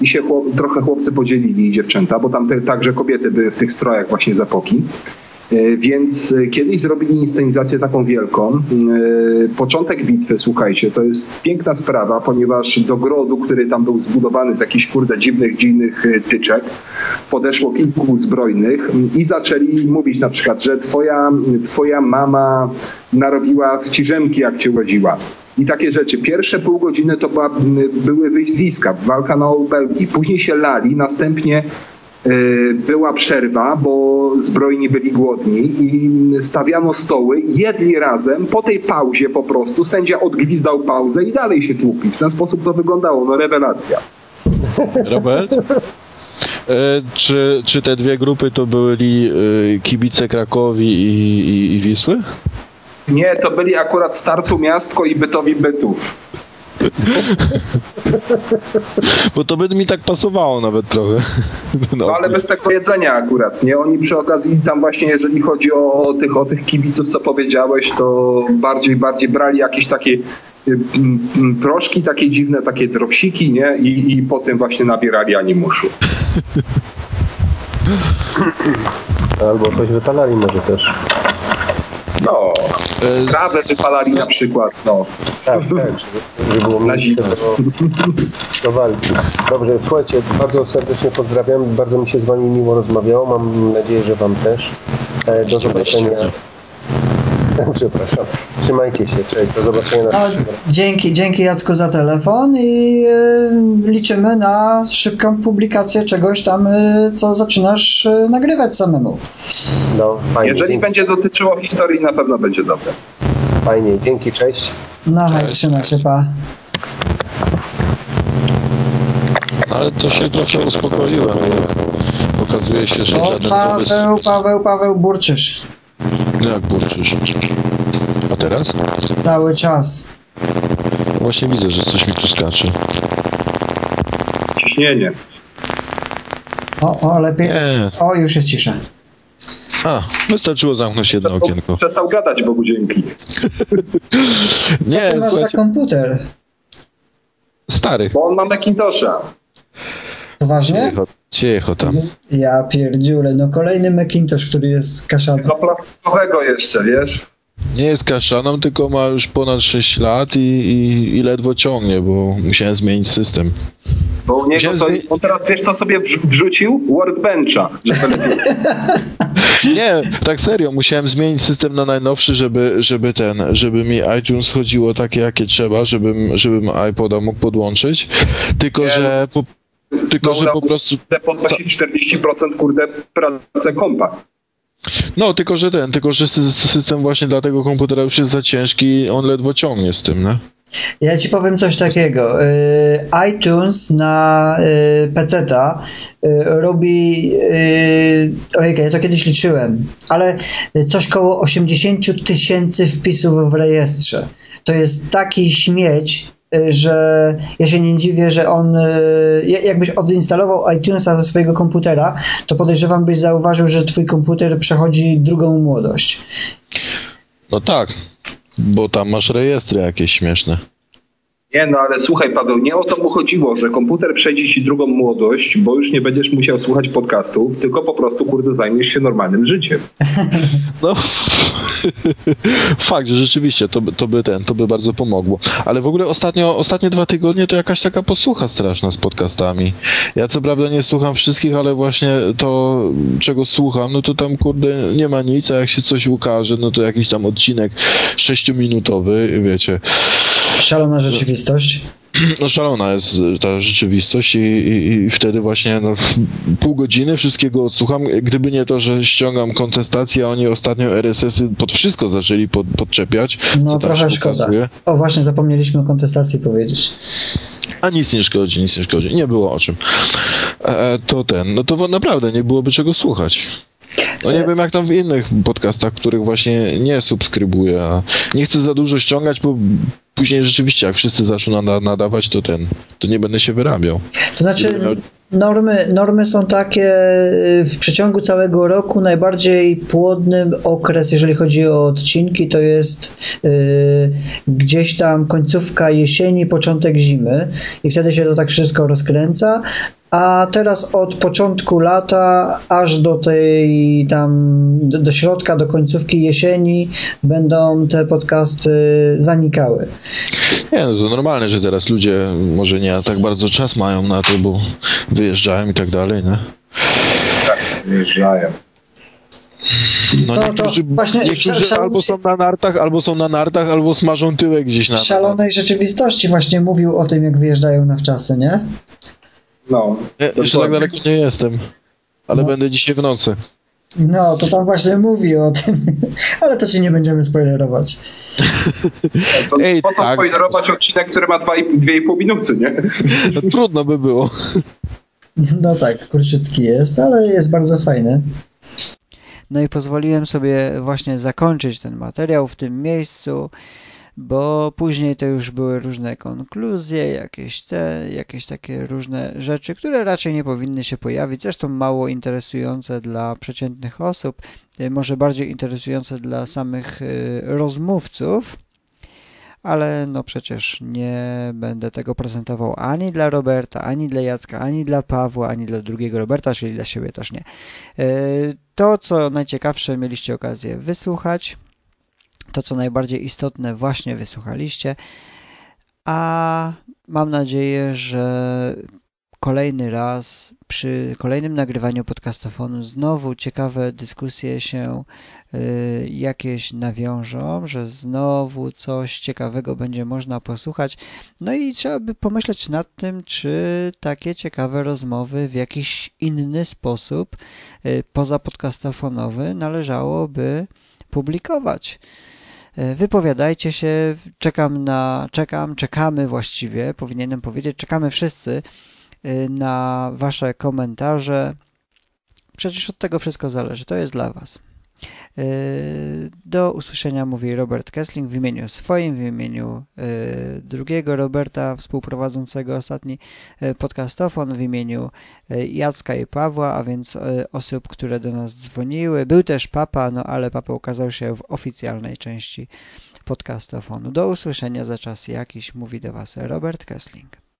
I się chłop, trochę chłopcy podzielili i dziewczęta, bo tam te, także kobiety były w tych strojach właśnie zapoki. E, Więc e, kiedyś zrobili inscenizację taką wielką. E, Początek bitwy, słuchajcie, to jest piękna sprawa, ponieważ do grodu, który tam był zbudowany z jakichś kurde dziwnych, dziwnych tyczek, podeszło kilku zbrojnych i zaczęli mówić na przykład, że twoja, twoja mama narobiła wciżemki, jak cię urodziła. I takie rzeczy. Pierwsze pół godziny to była, były wyzwiska, walka na obelgi. Później się lali, następnie była przerwa, bo zbrojni byli głodni i stawiano stoły, jedli razem, po tej pauzie po prostu sędzia odgwizdał pauzę i dalej się tłukli. W ten sposób to wyglądało, no rewelacja. Robert? E, czy, czy te dwie grupy to byli e, kibice Krakowi i, i, i Wisły? Nie, to byli akurat Startu Miastko i Bytowi Bytów. Bo to by mi tak pasowało nawet trochę. No ale bez tego jedzenia akurat, nie? Oni przy okazji tam właśnie, jeżeli chodzi o, tych, o tych kibiców, co powiedziałeś, to bardziej, bardziej brali jakieś takie y, proszki, takie dziwne, takie dropsiki, nie? I, i potem właśnie nabierali animuszu. Albo coś wypalali może też. No, E, trawę wypalali na przykład, no. Tak, tak, żeby, żeby było Na miejsce zimę. do, do walki. Dobrze, słuchajcie, bardzo serdecznie pozdrawiam, bardzo mi się z Wami miło rozmawiało, mam nadzieję, że Wam też. E, Do zobaczenia. Przepraszam. Trzymajcie się, cześć, do zobaczenia na dzięki, dzięki Jacku za telefon i y, liczymy na szybką publikację czegoś tam, y, co zaczynasz y, nagrywać samemu. No, fajnie, Jeżeli dzięki, będzie dotyczyło historii, na pewno będzie dobre. fajnie, dzięki, cześć. No hej, trzymaj się, pa. ale to się trochę uspokoiłem. bo Okazuje się, że O, żaden Paweł, pomysł... Paweł, Paweł, burczysz. Jak burczysz? A teraz? Cały czas. Właśnie widzę, że coś mi tu skacze. Ciśnienie. O, o, lepiej. Nie. O, już jest cisza. A, wystarczyło zamknąć jedno okienko. Przestał gadać, Bogu dzięki. Co Nie, ty masz za komputer? Stary. Bo on ma Macintosha. Poważnie? Cicho, tam. Ja pierdziule, no kolejny Macintosh, który jest kaszany. Do plastikowego jeszcze, wiesz? Nie jest kaszaną, tylko ma już ponad 6 lat i, i, i ledwo ciągnie, bo musiałem zmienić system. Bo u niego to, zmi- on teraz wiesz co sobie wrz- wrzucił? Workbencha. Nie, tak serio, musiałem zmienić system na najnowszy, żeby, żeby ten, żeby mi iTunes chodziło takie, jakie trzeba, żebym, żebym iPoda mógł podłączyć. Tylko, Nie, że po, tylko, że po prostu Te podnosi 40% kurde pracę kompa. No, tylko że ten, tylko że sy- system właśnie dla tego komputera już jest za ciężki, on ledwo ciągnie z tym, nie? Ja ci powiem coś takiego. Y, iTunes na y, PC-ta y, robi. Ojej, ja to kiedyś liczyłem, ale coś koło 80 tysięcy wpisów w rejestrze. To jest taki śmieć, że ja się nie dziwię, że on. y, ja- Jakbyś odinstalował iTunesa ze swojego komputera, to podejrzewam, byś zauważył, że twój komputer przechodzi drugą młodość. No tak, bo tam masz rejestry jakieś śmieszne. Nie no, ale słuchaj Paweł, nie o to mu chodziło, że komputer przejdzie ci drugą młodość, bo już nie będziesz musiał słuchać podcastów, tylko po prostu kurde zajmiesz się normalnym życiem. No, fakt, że rzeczywiście to, to by ten, to by bardzo pomogło. Ale w ogóle ostatnio, ostatnie dwa tygodnie to jakaś taka posłucha straszna z podcastami. Ja co prawda nie słucham wszystkich, ale właśnie to, czego słucham, no to tam kurde nie ma nic, a jak się coś ukaże, no to jakiś tam odcinek sześciominutowy, wiecie. Szalona rzeczywistość. No szalona jest ta rzeczywistość i, i, i wtedy właśnie no, pół godziny wszystkiego odsłucham. Gdyby nie to, że ściągam kontestację, a oni ostatnio RSS-y pod wszystko zaczęli pod, podczepiać. No trochę szkoda. O właśnie, zapomnieliśmy o kontestacji powiedzieć. A nic nie szkodzi, nic nie szkodzi. Nie było o czym. E, to ten, no to naprawdę nie byłoby czego słuchać. No nie wiem jak tam w innych podcastach, których właśnie nie subskrybuję, a nie chcę za dużo ściągać, bo później rzeczywiście jak wszyscy zaczną nada- nadawać, to ten, to nie będę się wyrabiał. To znaczy, normy, normy są takie y, w przeciągu całego roku. Najbardziej płodny okres, jeżeli chodzi o odcinki, to jest y, gdzieś tam końcówka jesieni, początek zimy, i wtedy się to tak wszystko rozkręca. A teraz od początku lata aż do tej tam, do, do środka, do końcówki jesieni będą te podcasty zanikały. Nie, no to normalne, że teraz ludzie może nie tak bardzo czas mają na to, bo wyjeżdżają i tak dalej, nie? Tak, wyjeżdżają. No No to niektórzy, właśnie niektórzy albo są na nartach, albo są na nartach, albo smażą tyłek gdzieś na szalonej rzeczywistości właśnie mówił o tym, jak wyjeżdżają na wczasy, nie? No, Nie, jeszcze tak daleko nie jestem, ale No. będę dzisiaj w nocy. No, to tam właśnie mówi o tym, ale to ci nie będziemy spoilerować. To Ej, po co tak. spoilerować odcinek, który ma 2,5 minuty, nie? No, trudno by było. No tak, króciutki jest, ale jest bardzo fajny. No i pozwoliłem sobie właśnie zakończyć ten materiał w tym miejscu, bo później to już były różne konkluzje, jakieś te, jakieś takie różne rzeczy, które raczej nie powinny się pojawić, zresztą mało interesujące dla przeciętnych osób, y, może bardziej interesujące dla samych y, rozmówców, ale no przecież nie będę tego prezentował ani dla Roberta, ani dla Jacka, ani dla Pawła, ani dla drugiego Roberta, czyli dla siebie też nie. Y, To, co najciekawsze mieliście okazję wysłuchać, to, co najbardziej istotne, właśnie wysłuchaliście, a mam nadzieję, że kolejny raz przy kolejnym nagrywaniu podcastofonu znowu ciekawe dyskusje się y, jakieś nawiążą, że znowu coś ciekawego będzie można posłuchać. No i trzeba by pomyśleć nad tym, czy takie ciekawe rozmowy w jakiś inny sposób y, poza podcastofonowy należałoby publikować. E, Wypowiadajcie się, czekam na, czekam, czekamy właściwie, powinienem powiedzieć, czekamy wszyscy y, na Wasze komentarze. Przecież od tego wszystko zależy, to jest dla Was. Y, Do usłyszenia mówi Robert Kessling w imieniu swoim, w imieniu y, drugiego Roberta, współprowadzącego ostatni y, podcastofon, w imieniu Jacka i Pawła, a więc osób, które do nas dzwoniły. Był też Papa, no ale Papa ukazał się w oficjalnej części podcastofonu. Do usłyszenia za czas jakiś, mówi do Was Robert Kessling.